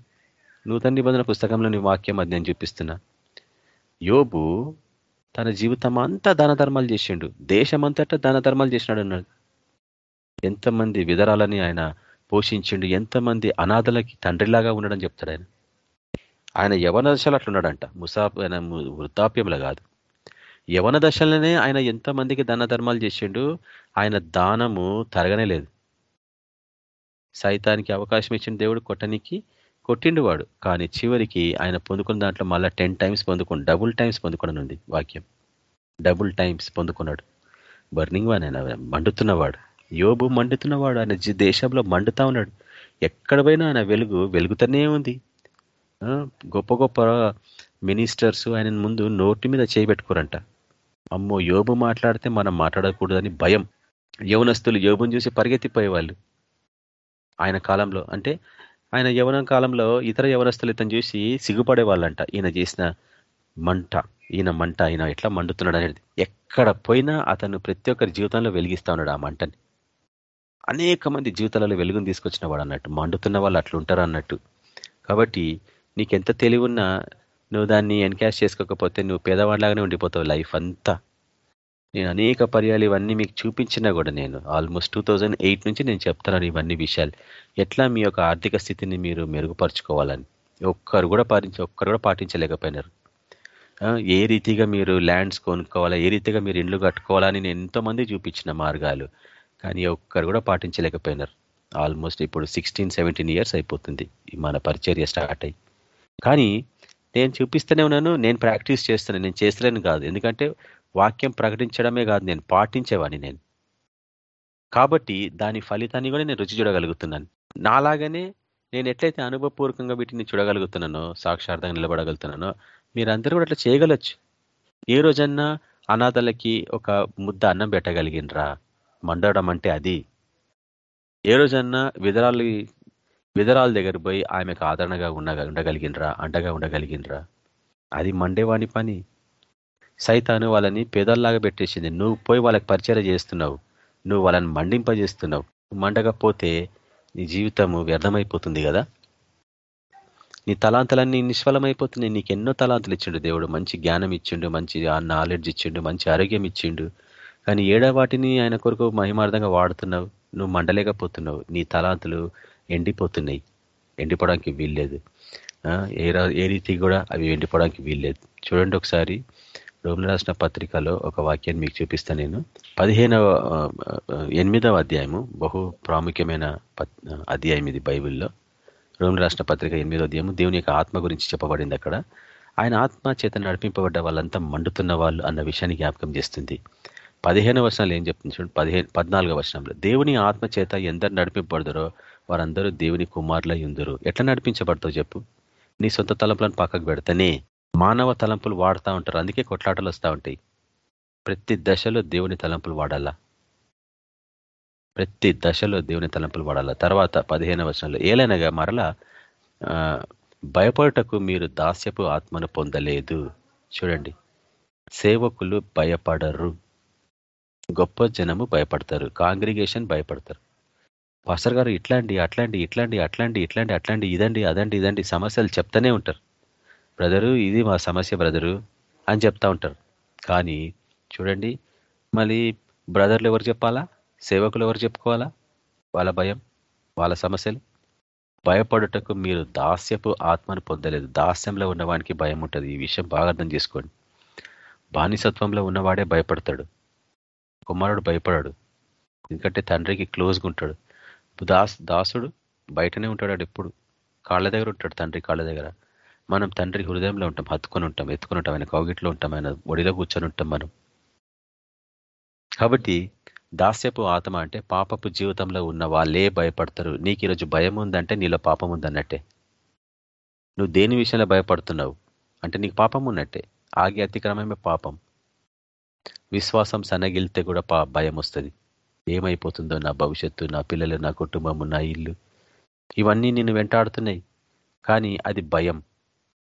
నూతన నిబంధన పుస్తకంలోని వాక్యం అది నేను చూపిస్తున్నా. యోబు తన జీవితం అంతా దాన ధర్మాలు చేసిండు. దేశమంతటా దాన ధర్మాలు చేసినాడు అన్నాడు. ఎంతమంది విధరాలని ఆయన పోషించిండు ఎంతమంది అనాథలకి తండ్రిలాగా ఉన్నాడని చెప్తాడు ఆయన. ఆయన యవన దశలు అట్లున్నాడంట. ముసా ఆయన వృద్ధాప్యంలో కాదు. యవన దశలోనే ఆయన ఎంతమందికి దాన ధర్మాలు చేసిండు ఆయన దానము తరగనే లేదు. సైతానికి అవకాశం ఇచ్చిన దేవుడు కొట్టనికి కొట్టిండు వాడు. కానీ చివరికి ఆయన పొందుకున్న దాంట్లో మళ్ళీ టెన్ టైమ్స్ పొందుకుని డబుల్ టైమ్స్ పొందుకుని ఉంది వాక్యం. డబుల్ టైమ్స్ పొందుకున్నాడు. బర్నింగ్ వాన్ ఆయన మండుతున్నవాడు యోబు మండుతున్నవాడు ఆయన దేశంలో మండుతా ఉన్నాడు. ఎక్కడ పోయినా ఆయన వెలుగు వెలుగుతూనే ఉంది. గొప్ప గొప్ప మినిస్టర్స్ ఆయన ముందు నోటి మీద చేయబెట్టుకోరంట అమ్మో యోబు మాట్లాడితే మనం మాట్లాడకూడదని భయం. యవనస్తులు యోబుని చూసి పరిగెత్తిపోయేవాళ్ళు. ఆయన కాలంలో అంటే ఆయన యవన కాలంలో ఇతర యవనస్తులు ఇతను చూసి సిగ్గుపడే వాళ్ళంట ఈయన చేసిన మంట ఈయన మంట ఆయన ఎట్లా మండుతున్నాడు అనేది. ఎక్కడ పోయినా అతను ప్రతి ఒక్కరి జీవితంలో వెలిగిస్తా ఉన్నాడు ఆ మంటని. అనేక మంది జీవితాలలో వెలుగుని తీసుకొచ్చిన వాడు అన్నట్టు మండుతున్న వాళ్ళు అట్లుంటారు అన్నట్టు. కాబట్టి నీకెంత తెలివి ఉన్నా నువ్వు దాన్ని ఎన్కాష్ చేసుకోకపోతే నువ్వు పేదవాడిలాగానే ఉండిపోతావు లైఫ్ అంతా. నేను అనేక పర్యాలు ఇవన్నీ మీకు చూపించినా కూడా నేను. ఆల్మోస్ట్ టూ నుంచి నేను చెప్తున్నాను ఇవన్నీ విషయాలు. ఎట్లా మీ యొక్క ఆర్థిక స్థితిని మీరు మెరుగుపరుచుకోవాలని. ఒక్కరు కూడా పాటించ ఒక్కరు కూడా పాటించలేకపోయినారు. ఏ రీతిగా మీరు ల్యాండ్స్ కొనుక్కోవాలా ఏ రీతిగా మీరు ఇండ్లు కట్టుకోవాలని నేను ఎంతోమంది చూపించిన మార్గాలు. కానీ ఒక్కరు కూడా పాటించలేకపోయినారు. ఆల్మోస్ట్ ఇప్పుడు సిక్స్టీన్ సెవెంటీన్ ఇయర్స్ అయిపోతుంది. మన పరిచర్య స్టార్ట్ అయ్యి. కానీ నేను చూపిస్తూనే ఉన్నాను నేను ప్రాక్టీస్ చేస్తున్నాను నేను చేస్తలేను కాదు. ఎందుకంటే వాక్యం ప్రకటించడమే కాదు నేను పాటించేవాడిని నేను. కాబట్టి దాని ఫలితాన్ని కూడా నేను రుచి చూడగలుగుతున్నాను. నాలాగనే నేను ఎట్లయితే అనుభవపూర్వకంగా వీటిని చూడగలుగుతున్నానో సాక్షార్థంగా నిలబడగలుగుతున్నానో మీరందరూ కూడా అట్లా చేయగలచ్చు. ఏ రోజన్నా అనాథలకి ఒక ముద్ద అన్నం పెట్టగలిగినరా? మండడం అంటే అది. ఏ రోజన్నా విధరాలు విధరాల దగ్గర పోయి ఆమెకు ఆదరణగా ఉన్న ఉండగలిగినరా అండగా ఉండగలిగినరా అది మండేవాని పని. సైతాను వాళ్ళని పేదల్లాగా పెట్టేసింది. నువ్వు పోయి వాళ్ళకి పరిచయం చేస్తున్నావు. నువ్వు వాళ్ళని మండింపజేస్తున్నావు. మండకపోతే నీ జీవితము వ్యర్థమైపోతుంది కదా? నీ తలాంతలన్నీ నిష్ఫలమైపోతున్నాయి. నీకు ఎన్నో తలాంతలు ఇచ్చిండు దేవుడు. మంచి జ్ఞానం ఇచ్చిండు మంచి నాలెడ్జ్ ఇచ్చిండు మంచి ఆరోగ్యం ఇచ్చిండు. కానీ ఏడా వాటిని ఆయన కొరకు మహిమార్థంగా వాడుతున్నావు. నువ్వు మండలేకపోతున్నావు. నీ తలాంతులు ఎండిపోతున్నాయి. ఎండిపోవడానికి వీల్లేదు. ఏ ఏ రీతి కూడా అవి ఎండిపోవడానికి వీల్లేదు. చూడండి ఒకసారి రోమిల రాసిన పత్రికలో ఒక వాక్యాన్ని మీకు చూపిస్తాను నేను. పదిహేనవ ఎనిమిదవ అధ్యాయము బహు ప్రాముఖ్యమైన అధ్యాయం ఇది బైబిల్లో. రోమిల రాసిన పత్రిక ఎనిమిదవ అధ్యాయము దేవుని యొక్క ఆత్మ గురించి చెప్పబడింది అక్కడ. ఆయన ఆత్మ చేత నడిపింపబడ్డ వాళ్ళంతా మండుతున్న వాళ్ళు అన్న విషయాన్ని జ్ఞాపకం చేస్తుంది. పదిహేను వర్షాలు ఏం చెప్తుంది చూడండి. పదిహేను పద్నాలుగో వర్షంలో దేవుని ఆత్మ చేత ఎందరు నడిపింపబడతారో వారందరూ దేవుని కుమారులై ఉందరు. ఎట్లా నడిపించబడతావు చెప్పు. నీ సొంత తలంపులను పక్కకు పెడితేనే మానవ తలంపులు వాడుతూ ఉంటారు. అందుకే కొట్లాటలు వస్తూ ఉంటాయి. ప్రతి దశలో దేవుని తలంపులు వాడాలా? ప్రతి దశలో దేవుని తలంపులు వాడాలా? తర్వాత పదిహేను వర్షంలో ఏలైనగా మరలా భయపడటకు మీరు దాస్యపు ఆత్మను పొందలేదు. చూడండి. సేవకులు భయపడరు. గొప్ప జనము భయపడతారు. కాంగ్రిగేషన్ భయపడతారు. పాస్టర్ గారు ఇట్లాంటి అట్లాంటి ఇట్లాంటి అట్లాంటి ఇట్లాంటి అట్లాంటి ఇదండి అదండి ఇదండి సమస్యలు చెప్తానే ఉంటారు. బ్రదరు ఇది మా సమస్య బ్రదరు అని చెప్తా ఉంటారు. కానీ చూడండి మళ్ళీ బ్రదర్లు ఎవరు చెప్పాలా? సేవకులు ఎవరు చెప్పుకోవాలా? వాళ్ళ భయం వాళ్ళ సమస్యలు. భయపడుటకు మీరు దాస్యపు ఆత్మను పొందలేదు. దాస్యంలో ఉన్నవానికి భయం ఉంటుంది. ఈ విషయం బాగా అర్థం చేసుకోండి. బానిసత్వంలో ఉన్నవాడే భయపడతాడు. కుమారుడు భయపడాడు. ఎందుకంటే తండ్రికి క్లోజ్గా ఉంటాడు. దాస్ దాసుడు బయటనే ఉంటాడు ఎప్పుడు? కాళ్ళ దగ్గర ఉంటాడు తండ్రి కాళ్ళ దగ్గర. మనం తండ్రి హృదయంలో ఉంటాం హత్తుకొని ఉంటాం ఎత్తుకొని ఉంటాం ఆయన కౌగిట్లో ఉంటాం ఆయన ఒడిలో కూర్చొని ఉంటాం మనం. కాబట్టి దాస్యపు ఆత్మ అంటే పాపపు జీవితంలో ఉన్న వాళ్ళే భయపడతారు. నీకు ఈరోజు భయం ఉందంటే నీలో పాపం ఉందన్నట్టే. నువ్వు దేని విషయంలో భయపడుతున్నావు? అంటే నీకు పాపం ఉన్నట్టే. ఆగి అతిక్రమమే పాపం. విశ్వాసం సన్నగిలితే కూడా పా భయం వస్తుంది. ఏమైపోతుందో నా భవిష్యత్తు నా పిల్లలు నా కుటుంబము నా ఇల్లు. ఇవన్నీ నిన్ను వెంటాడుతున్నాయి. కానీ అది భయం.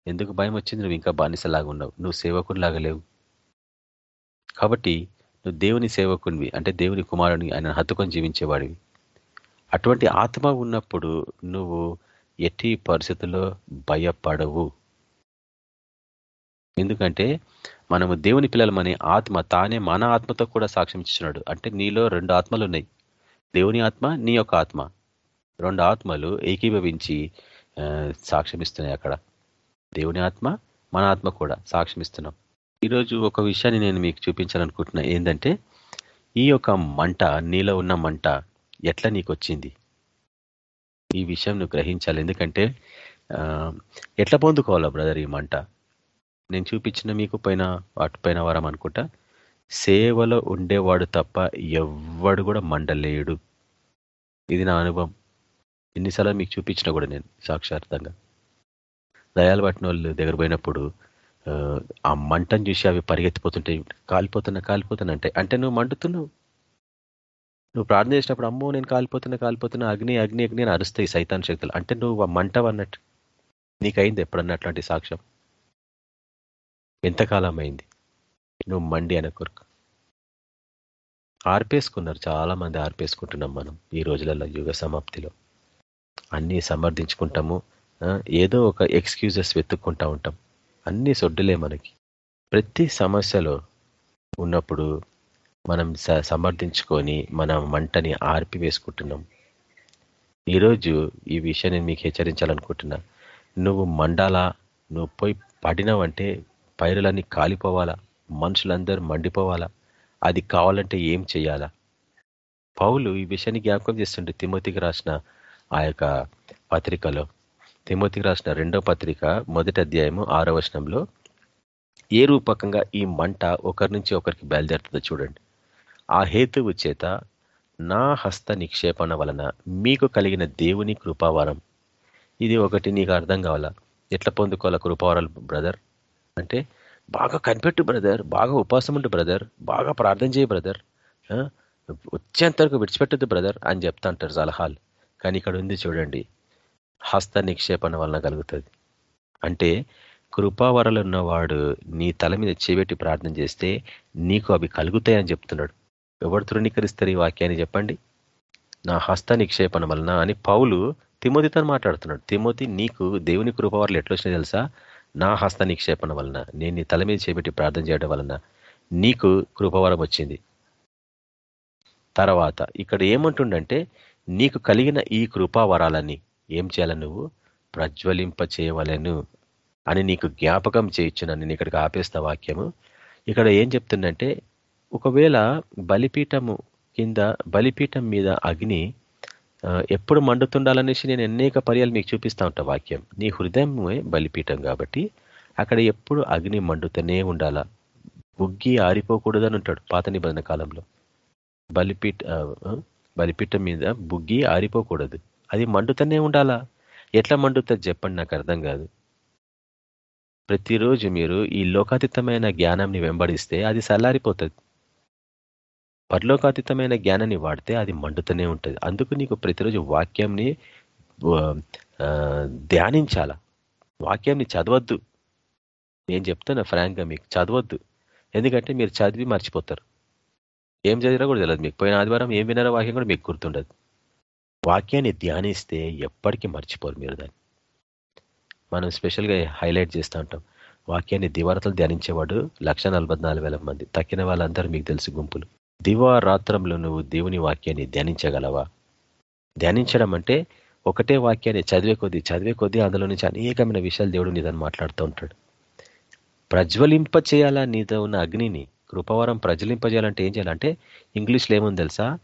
ఎందుకు భయం వచ్చింది? నువ్వు ఇంకా బానిసలాగా ఉన్నావు. నువ్వు సేవకునిలాగా లేవు. కాబట్టి నువ్వు దేవుని సేవకునివి అంటే దేవుని కుమారుని ఆయన హత్తుకొని జీవించేవాడివి. అటువంటి ఆత్మ ఉన్నప్పుడు నువ్వు ఎట్టి పరిస్థితుల్లో భయపడవు. ఎందుకంటే మనము దేవుని పిల్లలమని ఆత్మ తానే మన ఆత్మతో కూడా సాక్ష్యం ఇచ్చినాడు. అంటే నీలో రెండు ఆత్మలు ఉన్నాయి దేవుని ఆత్మ నీ యొక్క ఆత్మ. రెండు ఆత్మలు ఏకీభవించి సాక్ష్యమిస్తున్నాయి అక్కడ. దేవుని ఆత్మ మన ఆత్మ కూడా సాక్ష్యమిస్తున్నాం ఈరోజు ఒక విషయాన్ని నేను మీకు చూపించాలనుకుంటున్నా. ఏంటంటే ఈ యొక్క మంట నీలో ఉన్న మంట ఎట్లా నీకు వచ్చింది? ఈ విషయం నువ్వు గ్రహించాలి. ఎందుకంటే ఎట్లా పొందుకోవాలా బ్రదర్ ఈ మంట? నేను చూపించిన మీకు పైన అటుపైన వారం అనుకుంటా. సేవలో ఉండేవాడు తప్ప ఎవ్వడు కూడా మండలేడు. ఇది నా అనుభవం. ఎన్నిసార్లు మీకు చూపించిన కూడా నేను సాక్షార్థంగా. దయాలు పట్టిన వాళ్ళు దగ్గర పోయినప్పుడు ఆ మంటను చూసి అవి పరిగెత్తిపోతుంటాయి కాలిపోతున్నా కాలిపోతున్నా అంటే అంటే నువ్వు మండుతున్నావు. నువ్వు ప్రార్థన చేసినప్పుడు అమ్మో నేను కాలిపోతున్నా కాలిపోతున్నా అగ్ని అగ్ని అగ్ని అని అరుస్తాయి సైతాన్ శక్తులు. అంటే నువ్వు మంటవన్నట్టు నీకైంది ఎప్పుడన్నా అట్లాంటి సాక్ష్యం? ఎంతకాలం అయింది నువ్వు మండి అనే కొరకు ఆర్పేసుకున్నారు చాలా మంది ఆర్పేసుకుంటున్నాం మనం ఈ రోజులలో యుగ సమాప్తిలో. అన్నీ సమర్థించుకుంటాము ఏదో ఒక ఎక్స్క్యూజెస్ వెతుక్కుంటా ఉంటాం. అన్నీ సొడ్డులే మనకి. ప్రతి సమస్యలో ఉన్నప్పుడు మనం సమర్థించుకొని మన మంటని ఆర్పి వేసుకుంటున్నాం ఈరోజు ఈ విషయాన్ని మీకు హెచ్చరించాలనుకుంటున్నా. నువ్వు మండాలా? నువ్వు పోయి పడినావంటే పైరులన్నీ కాలిపోవాలా? మనుషులందరూ మండిపోవాలా? అది కావాలంటే ఏం చేయాలా? పౌలు ఈ విషయాన్ని జ్ఞాపకం చేస్తుండే తిమోతికి రాసిన ఆ యొక్క పత్రికలో తిమోతికి రాసిన రెండో పత్రిక మొదటి అధ్యాయము ఆరో వచనంలో ఏ రూపకంగా ఈ మంట ఒకరి నుంచి ఒకరికి బయలుదేరుతుందో చూడండి. ఆ హేతువు చేత నా హస్త నిక్షేపణ వలన మీకు కలిగిన దేవుని కృపావరం. ఇది ఒకటి నీకు అర్థం కావాలా? ఎట్లా పొందుకోవాలా కృపావరాలు బ్రదర్? అంటే బాగా కనిపెట్టు బ్రదర్ బాగా ఉపాసం ఉండు బ్రదర్ బాగా ప్రార్థన చేయి బ్రదర్ వచ్చేంత వరకు విడిచిపెట్టద్దు బ్రదర్ అని చెప్తా అంటారు సలహాలు కానీ ఇక్కడ ఉంది చూడండి. హస్త నిక్షేపణ వలన కలుగుతుంది. అంటే కృపావరలు ఉన్నవాడు నీ తల మీద చేపెట్టి ప్రార్థన చేస్తే నీకు అవి కలుగుతాయని చెప్తున్నాడు. ఎవరు తృణీకరిస్తారు ఈ వాక్యాన్ని చెప్పండి? నా హస్త నిక్షేపణ వలన అని పౌలు తిమోతితో మాట్లాడుతున్నాడు. తిమోతి నీకు దేవుని కృపావరలు ఎట్లొచ్చినాయి తెలుసా? నా హస్త నిక్షేపణ వలన నేను నీ తల మీద చేపెట్టి ప్రార్థన చేయడం వలన నీకు కృపవరం వచ్చింది. తర్వాత ఇక్కడ ఏమంటుండంటే నీకు కలిగిన ఈ కృపావరాలని ఏం చేయాలని నువ్వు? ప్రజ్వలింప చేయవలను అని నీకు జ్ఞాపకం చేయొచ్చు నేను ఇక్కడికి ఆపేస్తా వాక్యము. ఇక్కడ ఏం చెప్తుందంటే ఒకవేళ బలిపీఠము కింద బలిపీఠం మీద అగ్ని ఎప్పుడు మండుతుండాలనేసి నేను అనేక పర్యాలు మీకు చూపిస్తా ఉంటా వాక్యం. నీ హృదయమే బలిపీఠం కాబట్టి అక్కడ ఎప్పుడు అగ్ని మండుతూనే ఉండాలా? బుగ్గి ఆరిపోకూడదని ఉంటాడు పాత నిబంధన కాలంలో. బలిపీఠ బలిపీఠం మీద బుగ్గి ఆరిపోకూడదు. అది మండుతూనే ఉండాలా? ఎట్లా మండుతుంది చెప్పండి నాకు అర్థం కాదు. ప్రతిరోజు మీరు ఈ లోకాతీతమైన జ్ఞానాన్ని వెంబడిస్తే అది సల్లారిపోతుంది. పరలోకాతీతమైన జ్ఞానాన్ని వాడితే అది మండుతూనే ఉంటుంది. అందుకు నీకు ప్రతిరోజు వాక్యంని ధ్యానించాల? వాక్యాన్ని చదవద్దు. నేను చెప్తున్నా ఫ్రాంక్గా మీకు చదవద్దు. ఎందుకంటే మీరు చదివి మర్చిపోతారు. ఏం చదివినా కూడా తెలియదు మీకు. పోయిన ఆదివారం ఏం వినారో వాక్యం కూడా మీకు గుర్తుండదు. వాక్యాన్ని ధ్యానిస్తే ఎప్పటికీ మర్చిపోరు మీరు దాన్ని. మనం స్పెషల్గా హైలైట్ చేస్తూ ఉంటాం. వాక్యాన్ని దివారతలు ధ్యానించేవాడు లక్ష మంది. తక్కిన వాళ్ళందరూ మీకు తెలుసు గుంపులు. దివారాత్రంలో నువ్వు దేవుని వాక్యాన్ని ధ్యానించగలవా? ధ్యానించడం అంటే ఒకటే వాక్యాన్ని చదివే కొద్దీ చదివే కొద్దీ అందులో నుంచి అనేకమైన విషయాలు దేవుడు నీదని మాట్లాడుతూ ఉంటాడు. ప్రజ్వలింప చేయాలా నీతో ఉన్న అగ్నిని? కృపవరం ప్రజ్వలింపజేయాలంటే ఏం చేయాలంటే ఇంగ్లీష్లో ఏముంది తెలుసా?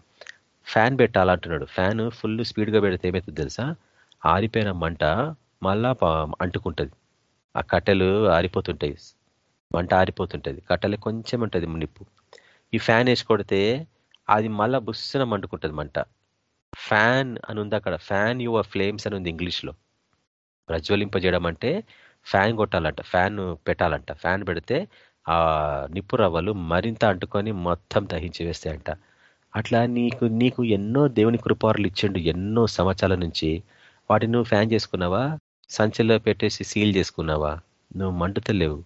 ఫ్యాన్ పెట్టాలంటున్నాడు ఫ్యాన్ ఫుల్ స్పీడ్గా పెడితే ఏమవుతుంది తెలుసా? ఆరిపోయిన మంట మళ్ళా అంటుకుంటుంది. ఆ కట్టెలు ఆరిపోతుంటాయి. మంట ఆరిపోతుంటుంది. కట్టెలు కొంచెం ఉంటుంది నిప్పు ఈ ఫ్యాన్ వేసి కొడితే అది మళ్ళా బుస్సన మండుకుంటుంది మంట. ఫ్యాన్ అని ఉంది అక్కడ. ఫ్యాన్ యువర్ ఫ్లేమ్స్ అని ఉంది ఇంగ్లీష్లో. ప్రజ్వలింపజేయడం అంటే ఫ్యాన్ కొట్టాలంట ఫ్యాన్ పెట్టాలంట. ఫ్యాన్ పెడితే ఆ నిప్పు రవ్వలు మరింత అంటుకొని మొత్తం దహించి వేస్తాయంట. అట్లా నీకు నీకు ఎన్నో దేవుని కృపారులు ఇచ్చిండు ఎన్నో సంవత్సరాల నుంచి. వాటిని నువ్వు ఫ్యాన్ చేసుకున్నావా? సంచిలో పెట్టేసి సీల్ చేసుకున్నావా? నువ్వు మండుతలేవు.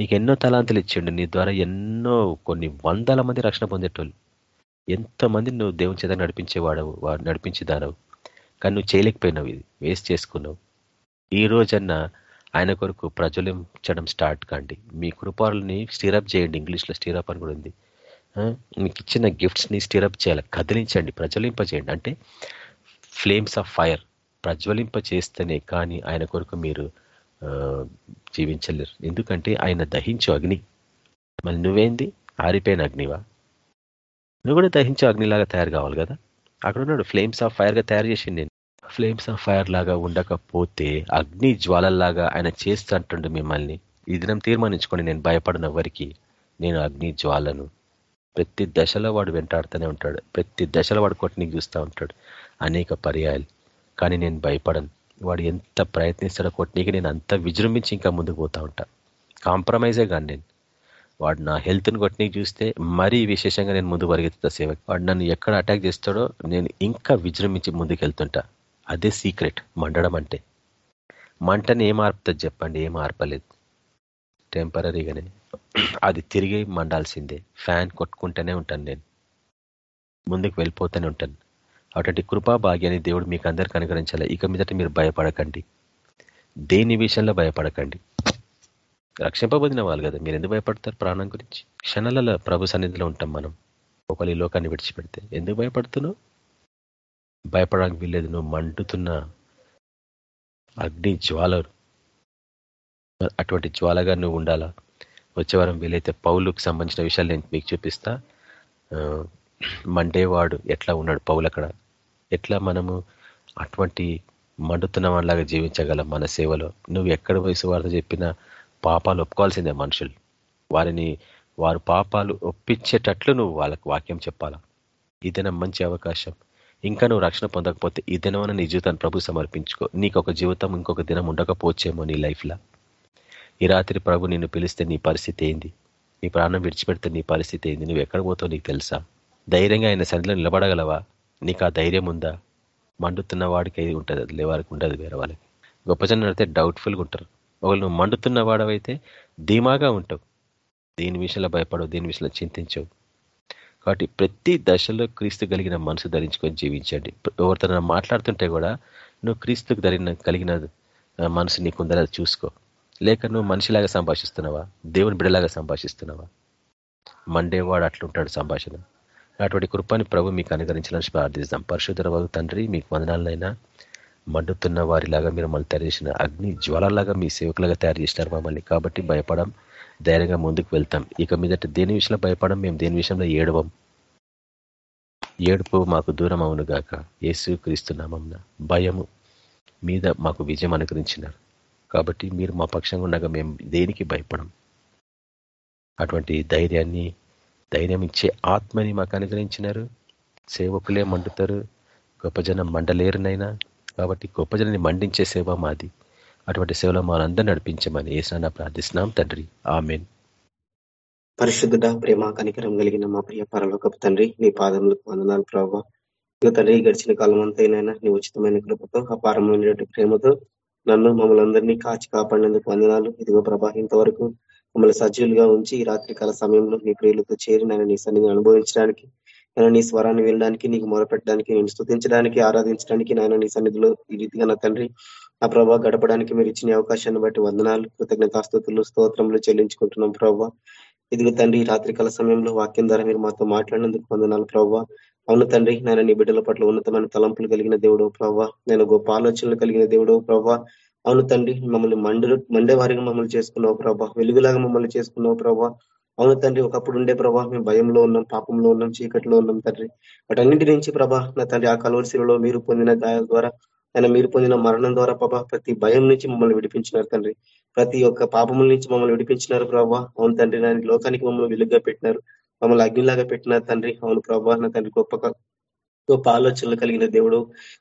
నీకు ఎన్నో తలాంతులు ఇచ్చిండు. నీ ద్వారా ఎన్నో కొన్ని వందల మంది రక్షణ పొందేటోళ్ళు. ఎంతమంది నువ్వు దేవుని చేత నడిపించేవాడవు నడిపించేదానవు. కానీ నువ్వు చేయలేకపోయినావు ఇది. వేస్ట్ చేసుకున్నావు. ఈ రోజన్నా ఆయన కొరకు ప్రజ్వలించడం స్టార్ట్ కాండి. మీ కృపాలని స్టీరప్ చేయండి. ఇంగ్లీష్లో స్టీరప్ అని కూడా ఉంది. మీకు ఇచ్చిన గిఫ్ట్స్ని స్టీరప్ చేయాలి. కదిలించండి. ప్రజ్వలింప చేయండి అంటే ఫ్లేమ్స్ ఆఫ్ ఫైర్. ప్రజ్వలింప చేస్తేనే కానీ ఆయన కొరకు మీరు జీవించలేరు. ఎందుకంటే ఆయన దహించు అగ్ని. మళ్ళీ నువ్వేంది? ఆరిపోయిన అగ్నివా? నువ్వు కూడా దహించు అగ్నిలాగా తయారు కావాలి కదా? అక్కడ ఉన్నాడు ఫ్లేమ్స్ ఆఫ్ ఫైర్గా తయారు చేసింది నేను. ఫ్లేమ్స్ ఆఫ్ ఫైర్ లాగా ఉండకపోతే అగ్ని జ్వాలల్లాగా ఆయన చేస్తుంటుండు మిమ్మల్ని. ఈ దినం తీర్మానించుకొని నేను భయపడిన వరికి నేను అగ్ని జ్వాలను. ప్రతి దశలో వాడు వెంటాడుతూనే ఉంటాడు. ప్రతి దశలో వాడు కొట్టిని చూస్తూ ఉంటాడు. అనేక పర్యాయాలు. కానీ నేను భయపడను. వాడు ఎంత ప్రయత్నిస్తాడో కొట్టనీకి నేను అంత విజృంభించి ఇంకా ముందుకు పోతా ఉంటా. కాంప్రమైజే కానీ నేను. వాడు నా హెల్త్ని కొట్టినీకి చూస్తే మరీ విశేషంగా నేను ముందు పరిగెత్తుతా సేవకి. వాడు నన్ను ఎక్కడ అటాక్ చేస్తాడో నేను ఇంకా విజృంభించి ముందుకు వెళ్తుంటా అదే సీక్రెట్ మండడం అంటే. మంటని ఏం ఆర్పుతుంది చెప్పండి ఏం ఆర్పలేదు. టెంపరీగానే అది తిరిగి మండాల్సిందే. ఫ్యాన్ కొట్టుకుంటూనే ఉంటాను నేను. ముందుకు వెళ్ళిపోతూనే ఉంటాను. అటువంటి కృపా భాగ్యాన్ని దేవుడు మీకు అందరికి అనుగ్రహించాలి? ఇక మీదట మీరు భయపడకండి. దేని విషయంలో భయపడకండి? రక్షింపబడిన వాళ్ళు కదా మీరు ఎందుకు భయపడతారు ప్రాణం గురించి? క్షణాలలో ప్రభు సన్నిధిలో ఉంటాం మనం. ఒకరి లోకాన్ని విడిచిపెడితే ఎందుకు భయపడుతున్నావు? భయపడడానికి వీల్లేదు నువ్వు మంటుతున్న అగ్ని జ్వాలరు అటువంటి జ్వాలగా నువ్వు ఉండాలా? వచ్చే వారం వీలైతే పౌలుకు సంబంధించిన విషయాలు నేను మీకు చూపిస్తా. మండేవాడు ఎట్లా ఉన్నాడు పౌలు అక్కడ? ఎట్లా మనము అటువంటి మండుతున్న వాళ్ళలాగా జీవించగలం మన సేవలో? నువ్వు ఎక్కడ వయసు వారితో చెప్పిన పాపాలు ఒప్పుకోవాల్సిందే మనుషులు. వారిని వారు పాపాలు ఒప్పించేటట్లు నువ్వు వాళ్ళకి వాక్యం చెప్పాలా? ఇదేనా మంచి అవకాశం. ఇంకా నువ్వు రక్షణ పొందకపోతే ఈ దినమైన నీ జీవితాన్ని ప్రభు సమర్పించుకో. నీకు ఒక జీవితం ఇంకొక దినం ఉండకపోవచ్చేమో నీ లైఫ్లో. ఈ రాత్రి ప్రభు నిన్ను పిలిస్తే నీ పరిస్థితి ఏంది? నీ ప్రాణం విడిచిపెడితే నీ పరిస్థితి ఏంది? నువ్వు ఎక్కడ పోతావు నీకు తెలుసా? ధైర్యంగా ఆయన సన్నిధిలో నిలబడగలవా? నీకు ఆ ధైర్యం ఉందా? మండుతున్న వాడికి ఉంటుంది? అది లేవారికి ఉండదు వేరే వాళ్ళకి. గొప్ప జనం అయితే డౌట్ఫుల్గా ఉంటారు. ఒకళ్ళు నువ్వు మండుతున్న వాడవైతే ధీమాగా ఉంటావు. దీని విషయంలో భయపడవు దీని విషయంలో చింతించవు. కాబట్టి ప్రతి దశలో క్రీస్తు కలిగిన మనసు ధరించుకొని జీవించండి. ఎవరితో మాట్లాడుతుంటే కూడా నువ్వు క్రీస్తుకు ధరిన కలిగిన మనసు నీకుందరూ చూసుకో. లేక నువ్వు మనిషిలాగా సంభాషిస్తున్నావా? దేవుని బిడలాగా సంభాషిస్తున్నావా? మండేవాడు అట్లుంటాడు సంభాషణ. అటువంటి కృపాన్ని ప్రభు మీకు అనుగ్రహించాలని ప్రార్థిస్తాం. పరశుధర తండ్రి మీకు వందనాలైనా మండుతున్న వారిలాగా మీరు మళ్ళీ తయారు చేసిన అగ్ని జ్వాలలాగా మీ సేవకులుగా తయారు చేసినారు మమ్మల్ని. కాబట్టి భయపడం ధైర్యంగా ముందుకు వెళ్తాం. ఇక మీదట దేని విషయంలో భయపడం? మేము దేని విషయంలో ఏడవం? ఏడుపు మాకు దూరం అవును గాక. యేసు క్రీస్తున్నామన్న భయము మీద మాకు విజయం అనుగ్రహించినారు. కాబట్టి మీరు మా పక్షంగా ఉండగా మేము దేనికి భయపడం? అటువంటి ధైర్యాన్ని ధైర్యం ఇచ్చే ఆత్మని మాకు అనుగ్రహించినారు. సేవకులే మండుతారు. గొప్ప జనం మండలేరునైనా. కాబట్టి గొప్ప జనాన్ని మండించే సేవ మాది. అటువంటి సేవలో మనందరూ నడిపించమని ఏసన్నా ప్రార్థిస్తున్నాం తండ్రి. ఆమెన్. పరిశుద్ధుడ ప్రేమ కనికరం కలిగిన మా ప్రియ పరలోకపు తండ్రి నీ పాదములకు వందనాలు ప్రభావ తండ్రి గడిచిన కాలం అంతైనా నీ ఉచితమైన కృపతో అపారమైనటువంటి ప్రేమతో నన్ను మమ్మల్ని అందరినీ కాచి కాపాడినందుకు వందనాలు. ఇదిగో ప్రభా ఇంతవరకు మమ్మల్ని సజీవులుగా ఉంచి ఈ రాత్రికాల సమయంలో నీ ప్రియులతో చేరి నేను నీ సన్నిధిని అనుభవించడానికి నేను నీ స్వరాన్ని వినడానికి నీకు మొరపెట్టడానికి నేను స్థుతించడానికి ఆరాధించడానికి నాయన నీ సన్నిధిలో ఈ రీతిగా నా తండ్రి ఆ ప్రభావ గడపడానికి మీరు ఇచ్చిన అవకాశాన్ని బట్టి వందనాలు కృతజ్ఞతాస్తుతులు స్తోత్రములు చెల్లించుకుంటున్నాం ప్రభావ ఇదిగో తండ్రి రాత్రికాల సమయంలో వాక్యం ద్వారా మీరు మాతో మాట్లాడినందుకు వందనాలు ప్రభావ అవును తండ్రి నేను నీ బిడ్డల పట్ల ఉన్నతమైన తలంపులు కలిగిన దేవుడు ప్రభావ నేను గొప్ప ఆలోచనలు కలిగిన దేవుడు ప్రభావ అవును తండ్రి మమ్మల్ని మండు మండే వారిగా మమ్మల్ని చేసుకున్నావు ప్రభా. వెలుగులాగా మమ్మల్ని చేసుకున్నావు ప్రభా. అవును తండ్రి ఒకప్పుడు ఉండే ప్రభా మేము భయంలో ఉన్నాం పాపంలో ఉన్నాం చీకటిలో ఉన్నాం తండ్రి. వాటన్నింటి నుంచి ప్రభా నా తండ్రి ఆ కలవరిశిలో మీరు పొందిన గాయాల ద్వారా ఆయన మీరు పొందిన మరణం ద్వారా ప్రభా ప్రతి భయం నుంచి మమ్మల్ని విడిపించినారు తండ్రి. ప్రతి ఒక్క పాపముల నుంచి మమ్మల్ని విడిపించినారు ప్రభా. అవును తండ్రి నా లోకానికి మమ్మల్ని వెలుగుగా పెట్టినారు. మమ్మల్ని అగ్నిలాగా పెట్టినారు తండ్రి. అవును ప్రభా నా తండ్రి గొప్ప గొప్ప ఆలోచనలు కలిగిన దేవుడు.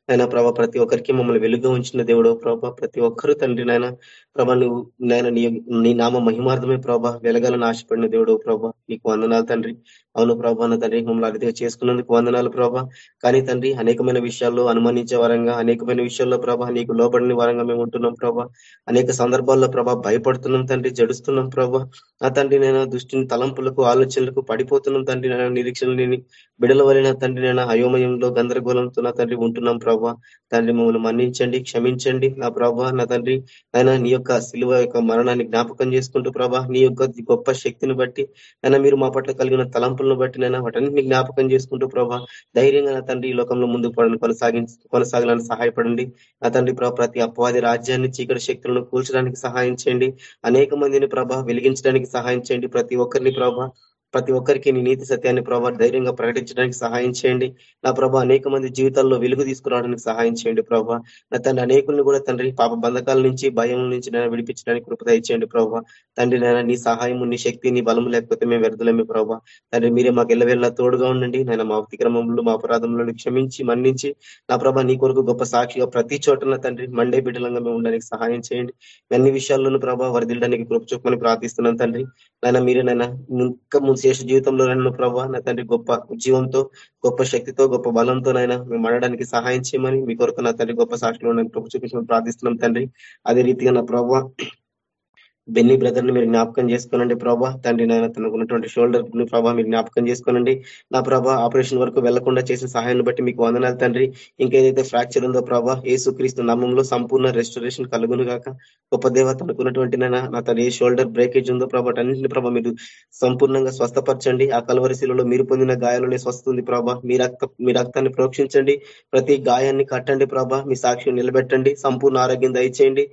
ఆయన ప్రభా ప్రతి ఒక్కరికి మమ్మల్ని వెలుగుగా ఉంచిన దేవుడు. ప్రభా ప్రతి ఒక్కరు తండ్రి నాయన ప్రభా నువ్వు నాయన నీ నీ నామ మహిమార్థమే ప్రభా వెలగాలని ఆశపడిన దేవుడు ప్రభా. నీకు వందనాలు తండ్రి. అవును ప్రభా నా తండ్రి మమ్మల్ని అతిథిగా చేసుకున్నందుకు వందనాలు ప్రభా. కానీ తండ్రి అనేకమైన విషయాల్లో అనుమానించే వరంగా అనేకమైన విషయాల్లో ప్రభా నీకు లోబడిన వరంగా మేము ఉంటున్నాం ప్రభా. అనేక సందర్భాల్లో ప్రభా భయపడుతున్నాం తండ్రి జడుస్తున్నాం ప్రభా. నా తండ్రి నేను దృష్టిని తలంపులకు ఆలోచనలకు పడిపోతున్నాం తండ్రి. నేను నిరీక్షణ లేని బిడల వలన తండ్రి నేను అయోమయంలో గందరగోళంతో నా తండ్రి ఉంటున్నాం ప్రభా. తండ్రి మమ్మల్ని మన్నించండి క్షమించండి. నా ప్రభా నా తండ్రి ఆయన నీ యొక్క శిలువ యొక్క మరణాన్ని జ్ఞాపకం చేసుకుంటూ ప్రభా నీ యొక్క గొప్ప శక్తిని బట్టి ఆయన మీరు మా పట్ల కలిగిన తలంపులు తలంపులను బట్టి నైనా వాటన్నింటినీ జ్ఞాపకం చేసుకుంటూ ప్రభా ధైర్యంగా నా తండ్రి ఈ లోకంలో ముందుకు పడని కొనసాగి కొనసాగాలని సహాయపడండి. నా తండ్రి ప్రభా ప్రతి అపవాది రాజ్యాన్ని చీకటి శక్తులను కూల్చడానికి సహాయం చేయండి. అనేక మందిని ప్రభా వెలిగించడానికి సహాయం చేయండి. ప్రతి ఒక్కరిని ప్రభా ప్రతి ఒక్కరికి నీ నీతి సత్యాన్ని ప్రభావ ధైర్యంగా ప్రకటించడానికి సహాయం చేయండి. నా ప్రభా అనేక మంది జీవితాల్లో వెలుగు తీసుకురావడానికి సహాయం చేయండి ప్రభా. నా తండ్రి అనేకులను కూడా తండ్రి పాప బంధకాల నుంచి భయం నుంచి నేను విడిపించడానికి కృప ఇచ్చేయండి ప్రభావ తండ్రి నేను నీ సహాయం నీ శక్తి నీ బలం లేకపోతే మేము వ్యర్థులమే ప్రభావ తండ్రి మీరే మాకు ఎల్లవేళ్ళ తోడుగా ఉండండి. నేను మా అతిక్రమంలో మా అపరాధంలో క్షమించి మన్నించి నా ప్రభా నీ కొరకు గొప్ప సాక్షిగా ప్రతి చోటన తండ్రి మండే బిడ్డలంగా మేము ఉండడానికి సహాయం చేయండి. అన్ని విషయాల్లోనూ ప్రభా వరదిల్లడానికి కృప చూపమని ప్రార్థిస్తున్నాను తండ్రి. నాయన మీరే నాయన ఇంకా ముందు శేష జీవితంలో నన్ను ప్రభా నా తండ్రి గొప్ప జీవంతో గొప్ప శక్తితో గొప్ప బలంతో నైనా మేము అడడానికి సహాయం చేయమని మీ కొరకు నా తండ్రి గొప్ప సాక్షిలో నేను చూపించమని ప్రార్థిస్తున్నాం తండ్రి. అదే రీతిగా నా ప్రభావ బెన్ని బ్రదర్ని మీరు జ్ఞాపకం చేసుకోనండి ప్రభా. తండ్రి నాయన తనకు ఉన్నటువంటి షోల్డర్ని ప్రభా మీరు జ్ఞాపకం చేసుకోనండి. నా ప్రభా ఆపరేషన్ వరకు వెళ్ళకుండా చేసిన సహాయాన్ని బట్టి మీకు వందనాలు తండ్రి. ఇంకేదైతే ఫ్రాక్చర్ ఉందో ప్రభా ఏసుక్రీస్తు నామంలో సంపూర్ణ రెస్టరేషన్ కలుగును గాక. గొప్ప దేవ తనకున్నటువంటి నా తన ఏ షోల్డర్ బ్రేకేజ్ ఉందో ప్రభా అన్నింటిని ప్రభా మీరు సంపూర్ణంగా స్వస్థపరచండి. ఆ కలవరిశీలలో మీరు పొందిన గాయాలనే స్వస్తుంది ప్రభా. మీ రక్త మీ రక్తాన్ని ప్రోక్షించండి. ప్రతి గాయాన్ని కట్టండి ప్రభా. మీ సాక్షిని నిలబెట్టండి. సంపూర్ణ ఆరోగ్యం దయచేయండి.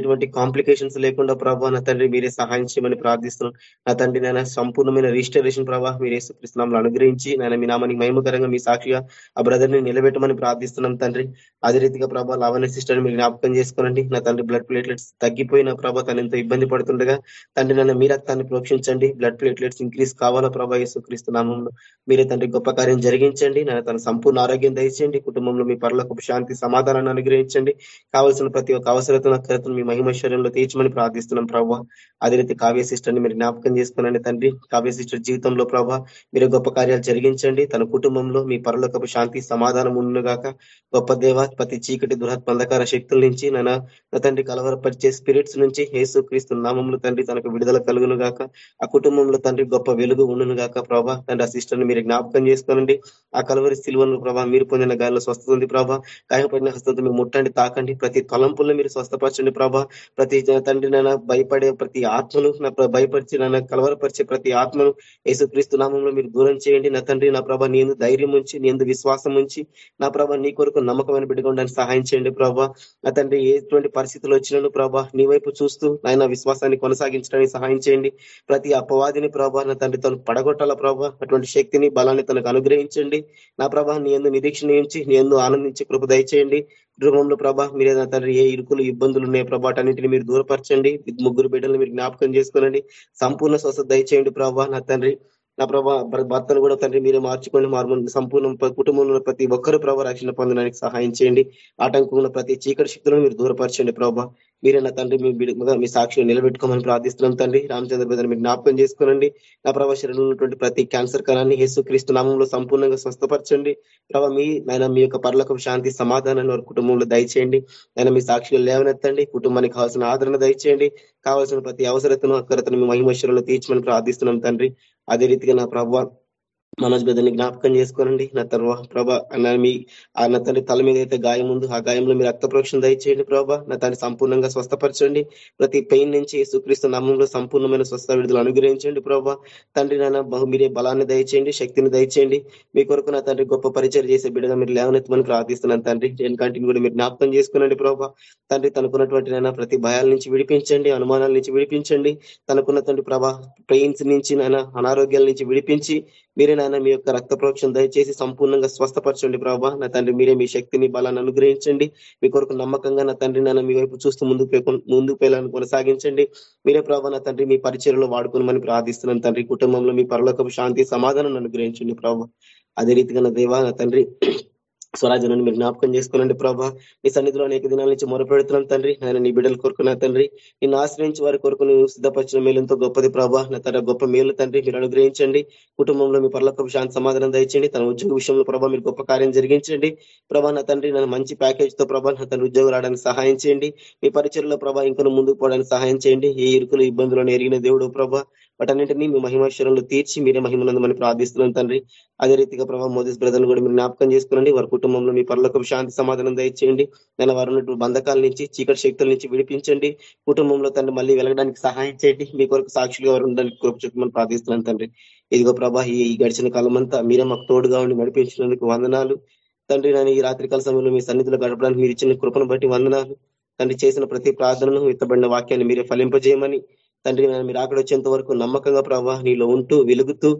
ఇటువంటి కాంప్లికేషన్స్ లేకుండా ప్రభా తండ్రి మీరే సహాయం చేయమని ప్రార్థిస్తున్నాం. నా తండ్రి నాయన సంపూర్ణమైన రిజిస్టరేషన్ ప్రభావ మీరే సుకృష్ణంలో అనుగ్రహించి నాయన మీ నామానికి మహిమకరంగా మీ సాక్షిగా ఆ బ్రదర్ని నిలబెట్టమని ప్రార్థిస్తున్నాం తండ్రి. అదే రీతిగా ప్రభా లావణ్య సిస్టర్ మీరు జ్ఞాపకం చేసుకోనండి. నా తండ్రి బ్లడ్ ప్లేట్లెట్స్ తగ్గిపోయిన ప్రభా తను ఎంతో ఇబ్బంది పడుతుండగా తండ్రి నన్ను మీ రక్తాన్ని ప్రోక్షించండి. బ్లడ్ ప్లేట్లెట్స్ ఇంక్రీజ్ కావాలా ప్రభా యేసుక్రీస్తున్నామంలో మీరే తండ్రి గొప్ప కార్యం జరిగించండి. నన్ను తన సంపూర్ణ ఆరోగ్యం దయచేయండి. కుటుంబంలో మీ పర్లకు శాంతి సమాధానాన్ని అనుగ్రహించండి. కావాల్సిన ప్రతి ఒక్క అవసరతను మీ మహిమశ్వర్యంలో తీర్చమని ప్రార్థిస్తున్నాం ప్రభావ ప్రభావ అదే రీతి కావ్య మీరు జ్ఞాపకం చేసుకోనండి తండ్రి. కావ్య సిస్టర్ జీవితంలో ప్రభావ మీరు గొప్ప కార్యాలు జరిగించండి. తన కుటుంబంలో మీ పరలోకపు శాంతి సమాధానం ఉండుగాక గొప్ప దేవ ప్రతి చీకటి దురత్బంధకార శక్తుల నుంచి నా తండ్రి కలవరపరిచే స్పిరిట్స్ నుంచి హేసు క్రీస్తు నామంలో తండ్రి తనకు విడుదల కలుగును గాక ఆ కుటుంబంలో తండ్రి గొప్ప వెలుగు ఉండును గాక ప్రభా. తండ్రి ఆ సిస్టర్ని మీరు జ్ఞాపకం చేసుకోనండి. ఆ కలవరి సిల్వను ప్రభా మీరు పొందిన గాలిలో స్వస్థత ఉంది ప్రభా. గాయపడిన హస్తంతో మీరు ముట్టండి తాకండి. ప్రతి తలంపుల్లో మీరు స్వస్థపరచండి ప్రభా. ప్రతి తండ్రి నైనా భయపడే ప్రతి ఆత్మను నా భయపరిచి నన్ను కలవరపరిచే ప్రతి ఆత్మను యేసుక్రీస్తు నామంలో మీరు దూరం చేయండి. నా తండ్రి నా ప్రభా నీ ధైర్యం ఉంచి నీ విశ్వాసం ఉంచి నా ప్రభా నీ కొరకు నమ్మకమైన పెట్టుకోవడానికి సహాయం చేయండి ప్రభా. నా తండ్రి ఎటువంటి పరిస్థితులు వచ్చినను ప్రభా నీ వైపు చూస్తూ నాయన విశ్వాసాన్ని కొనసాగించడానికి సహాయం చేయండి. ప్రతి అపవాదిని ప్రభా నా తండ్రి తను పడగొట్టాల ప్రభా? అటువంటి శక్తిని బలాన్ని తనకు అనుగ్రహించండి. నా ప్రభా నీ ఎందు నిరీక్షణ ఉంచి నీ ఎందు ఆనందించి కృప దయచేయండి. గృహంలో ప్రభా మీరే నా తండ్రి ఏ ఇరుకులు ఇబ్బందులు ఉన్నాయి ప్రభా అన్నింటిని మీరు దూరపరచండి. ముగ్గురు బిడ్డలు మీరు జ్ఞాపకం చేసుకోనండి. సంపూర్ణ స్వస్థ దయచేయండి ప్రభా నా తండ్రి. నా ప్రభా భర్తను కూడా తండ్రి మీరే మార్చుకోండి మార్మ సంపూర్ణ కుటుంబంలో ప్రతి ఒక్కరు ప్రభా రక్షణ పొందడానికి సహాయం చేయండి. ఆటంకంలో ప్రతి చీకటి శక్తులను మీరు దూరపరచండి ప్రభా. మీరే నా తండ్రి మీ మీ సాక్షిని నిలబెట్టుకోమని ప్రార్థిస్తున్నాం తండ్రి. రామచంద్ర బ్రదర్ మీరు జ్ఞాపకం చేసుకోనండి. నా ప్రభా శరీరంలో ఉన్నటువంటి ప్రతి క్యాన్సర్ కణాన్ని క్రీస్తు నామంలో సంపూర్ణంగా స్వస్థపరచండి. ప్రభా మీ నాయన మీ యొక్క పర్లకు శాంతి సమాధానాన్ని వారి కుటుంబంలో దయచేయండి. ఆయన మీ సాక్షిగా లేవనెత్తండి. కుటుంబానికి కావాల్సిన ఆదరణ దయచేయండి. కావాల్సిన ప్రతి అవసరతను అక్కరతను మీ మహిమశ్వరంలో తీర్చమని ప్రార్థిస్తున్నాం తండ్రి. అదే రీతిగా నా ప్రభావ మనోజ్ బ్రదర్ని జ్ఞాపకం చేసుకోనండి. నా తర్వాత ప్రభా మీ నా తండ్రి తల మీద అయితే గాయం ఉంది. ఆ గాయంలో మీరు రక్త ప్రోక్షణ దయచేయండి ప్రభా. నా తండ్రి సంపూర్ణంగా స్వస్థపరచండి. ప్రతి పెయిన్ నుంచి సుక్రీస్తు నామంలో సంపూర్ణమైన స్వస్థ విడుదల అనుగ్రహించండి ప్రభా. తండ్రి నాన్న బహు మీరే బలాన్ని దయచేయండి శక్తిని దయచేయండి. మీ కొరకు నా తండ్రి గొప్ప పరిచయం చేసే బిడ్డగా మీరు లేవనెత్తమని ప్రార్థిస్తున్నాను తండ్రి. ఎందుకంటే కూడా మీరు జ్ఞాపకం చేసుకునండి ప్రభా. తండ్రి తనకున్నటువంటి నాయన ప్రతి భయాల నుంచి విడిపించండి అనుమానాల నుంచి విడిపించండి. తనకున్న తండ్రి ప్రభా పెయిన్స్ నుంచి నాయన అనారోగ్యాల నుంచి విడిపించి మీరే నాయన మీ యొక్క రక్త ప్రోక్షణ దయచేసి సంపూర్ణంగా స్వస్థపరచండి ప్రభావ నా తండ్రి మీరే మీ శక్తిని బలాన్ని అనుగ్రహించండి. మీ కొరకు నమ్మకంగా నా తండ్రి నాన్న మీ వైపు చూస్తూ ముందుకు ముందుకు వెళ్ళాలని కొనసాగించండి. మీరే ప్రభావ నా తండ్రి మీ పరిచయలో వాడుకోమని ప్రార్థిస్తున్నాను తండ్రి. కుటుంబంలో మీ పరలోకపు శాంతి సమాధానం అనుగ్రహించండి ప్రభావ అదే రీతిగా నా దేవా నా తండ్రి స్వరాజ్యాన్ని మీరు జ్ఞాపకం చేసుకోనండి ప్రభా. నీ సన్నిధిలో అనేక దినాల నుంచి మొరపెడుతున్నాం తండ్రి. ఆయన నీ బిడ్డలు కొరకు తండ్రి. నిన్ను ఆశ్రయించి వారి కొరకు నువ్వు సిద్ధపరిచిన మేలుతో గొప్పది ప్రభా. నా తన గొప్ప మేలు తండ్రి. మీరు అనుగ్రహించండి. కుటుంబంలో మీ పర్లకు శాంతి సమాధానం దయచండి తన ఉద్యోగ విషయంలో ప్రభా మీరు గొప్ప కార్యం జరిగించండి. ప్రభా నా తండ్రి నన్ను మంచి ప్యాకేజ్తో ప్రభా నా తన ఉద్యోగం రావడానికి సహాయం చేయండి. మీ పరిచయంలో ప్రభా ఇంకా ముందుకు పోవడానికి సహాయం చేయండి. ఏ ఇరుకులు ఇబ్బందులను ఎరిగిన దేవుడు ప్రభా. వాటన్నింటినీ మీ మహిమాశ్వరంలో తీర్చి మీరే మహిమనందమని ప్రార్థిస్తున్నాం తండ్రి. అదే రీతిగా ప్రభావ మోదీస్ బ్రదర్ని కూడా మీరు జ్ఞాపకం చేసుకోండి వారి కుటుంబంలో మీ పనులకు శాంతి సమాధానం దయచేయండి. నేను వారు ఉన్నటువంటి బంధకాల నుంచి చీకటి శక్తుల నుంచి విడిపించండి. కుటుంబంలో తండ్రి మళ్ళీ వెళ్ళడానికి సహాయం చేయండి. మీ కొరకు సాక్షులుగా వారు ఉండడానికి కృప చెప్పమని ప్రార్థిస్తున్నాను తండ్రి. ఇదిగో ప్రభా ఈ గడిచిన కాలం అంతా మీరే మాకు తోడుగా ఉండి నడిపించినందుకు వందనాలు. తండ్రి నేను ఈ రాత్రికాల సమయంలో మీ సన్నిధిలో గడపడానికి మీరు ఇచ్చిన కృపను బట్టి వందనాలు. తండ్రి చేసిన ప్రతి ప్రార్థనను ఇతబడిన వాక్యాన్ని మీరే ఫలింపజేయమని తండ్రి నేను మీరు అక్కడ వచ్చేంత వరకు నమ్మకంగా ప్రభావ నీలో ఉంటూ వెలుగుతూ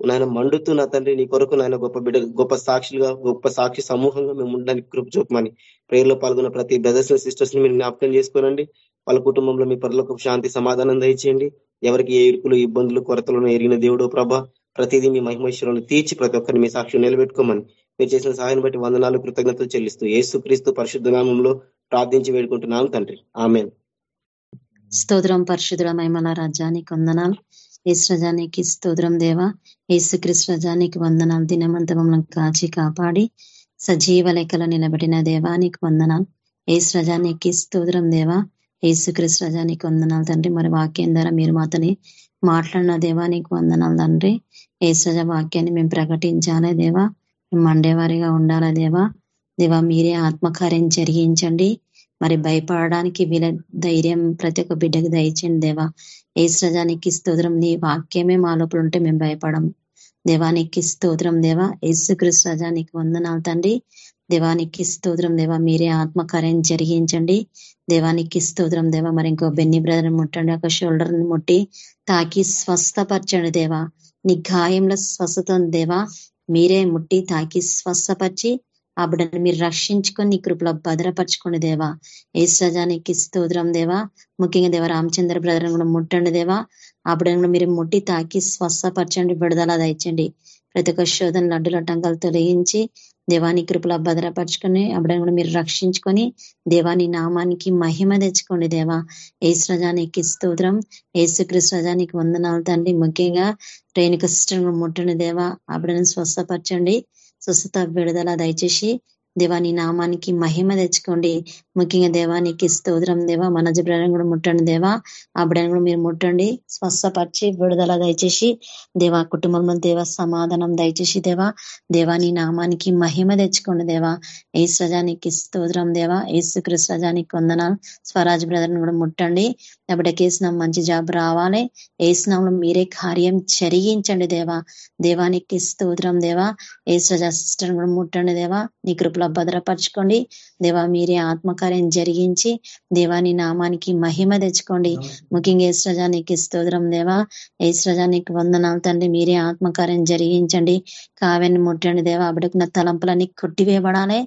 నాయన మండుతూ నా తండ్రి నీ కొరకు నాయన గొప్ప బిడ్డ గొప్ప సాక్షులుగా గొప్ప సాక్షి సమూహంగా మేము ఉండడానికి కృప చూపమని ప్రేయర్లో పాల్గొన్న ప్రతి బ్రదర్స్ సిస్టర్స్ని మీరు జ్ఞాపకం చేసుకోనండి. వాళ్ళ కుటుంబంలో మీ పరులకు శాంతి సమాధానం దయచేయండి. ఎవరికి ఏ ఇరుకులు ఇబ్బందులు కొరతలను ఎరిగిన దేవుడు ప్రభా ప్రతిదీ మీ మహిమేశ్వరులను తీర్చి ప్రతి ఒక్కరిని మీ సాక్షి నిలబెట్టుకోమని మీరు చేసిన సహాయం బట్టి వందనాలు కృతజ్ఞతలు చెల్లిస్తూ ఏసుక్రీస్తు పరిశుద్ధ నామంలో ప్రార్థించి వేడుకుంటున్నాను తండ్రి. ఆమె స్తోత్రం పరిశుద్ధుడ మహిమల రాజ్యానికి వందనాలు. ఈశ్వజానికి స్తోత్రం దేవ. ఏసుకృష్ణజానికి వందనాలు. దినమంతమం మమ్మల్ని కాచి కాపాడి సజీవ లెక్కలు నిలబడిన దేవానికి వందనాలు. ఏశ్వజానికి స్తోత్రం దేవ. ఏసుకృష్ణజానికి వందనాలు తండ్రి. మరి వాక్యం ద్వారా మీరు మాతని మాట్లాడిన దేవానికి వందనాలు తండ్రి. ఏశ్వజ వాక్యాన్ని మేము ప్రకటించాలి దేవా. మండేవారిగా ఉండాలా దేవా. దేవా మీరే ఆత్మకార్యం జరిగించండి. మరి భయపడడానికి వీళ్ళ ధైర్యం ప్రతి ఒక్క బిడ్డకు దయచేయండి దేవా. ఏ సజానికి స్తోత్రం నీ వాక్యమే మా లోపల ఉంటే మేము భయపడము. దేవానికి స్తోత్రం దేవా. యేసుకృష్ణ రజానికి వందనాలు తండ్రి. దేవానికి స్తోత్రం దేవా. మీరే ఆత్మకార్యం జరిగించండి. దేవానికి స్తోత్రం దేవా. మరి ఇంకో బెన్ని బ్రదర్ ముట్టండి ఒక షోల్డర్ ముట్టి తాకి స్వస్థపరచండి దేవా. నీ గాయంలో స్వస్థత దేవా. మీరే ముట్టి తాకి స్వస్థపరిచి ఆ మీరు రక్షించుకొని నీ కృపలో భద్రపరచుకోండి దేవా. ఏసురాజానికి స్తోత్రం దేవా. ముఖ్యంగా దేవ రామచంద్ర బ్రదర్ కూడా ముట్టండి దేవా. ఆ కూడా మీరు ముట్టి తాకి స్వస్థపరచండి విడుదల దయచండి. ప్రతి ఒక్క శోధన లడ్డుల టంకాలు తొలగించి దేవాని కృపలో భద్రపరచుకొని అప్పుడని కూడా మీరు రక్షించుకొని దేవాని నామానికి మహిమ తెచ్చుకోండి దేవా. ఏసురజానికి స్తోత్రం. ఏసుక్రీస్తు రజానికి వందనాలు తండ్రి. ముఖ్యంగా రేణుక సిస్టర్ ముట్టండి దేవా. అప్పుడని స్వస్థపరచండి. స్వస్థత విడుదల దయచేసి దేవాని నామానికి మహిమ తెచ్చుకోండి. ముఖ్యంగా దేవానికి స్తోత్రం దేవా మనజ బ్రదం కూడా ముట్టండి దేవా. ఆ బిడ్డను కూడా మీరు ముట్టండి. స్వస్థపరిచి విడుదల దయచేసి దేవా కుటుంబంలో దేవ సమాధానం దయచేసి దేవా. దేవాని నామానికి మహిమ తెచ్చుకోండి దేవా. ఏ స్వజానికి స్తోత్రం దేవా. ఏసు కృష్ణజానికి వందనాలు. స్వరాజ్ బ్రదర్ కూడా ముట్టండి. ఎప్పటికేసిన మంచి జాబ్ రావాలి. ఏసునాంలో మీరే కార్యం జరిగించండి దేవా. దేవానికి స్తోత్రం దేవా. ఏ స్వజా కూడా ముట్టండి దేవా. నీ కృపలో భద్రపరచుకోండి. దేవా మీరే ఆత్మకార్యం జరిగించి దేవాని నామానికి మహిమ తెచ్చుకోండి. ముఖ్యంగా ఏశ్వజానికి స్తోత్రం దేవా. ఏశ్వజానికి వందనాలు తండ్రి మీరే ఆత్మకార్యం జరిగించండి. కావ్యాన్ని ముట్టండి దేవా బిడ్డకున్న తలంపులన్నీ కొట్టివేయబడాలి.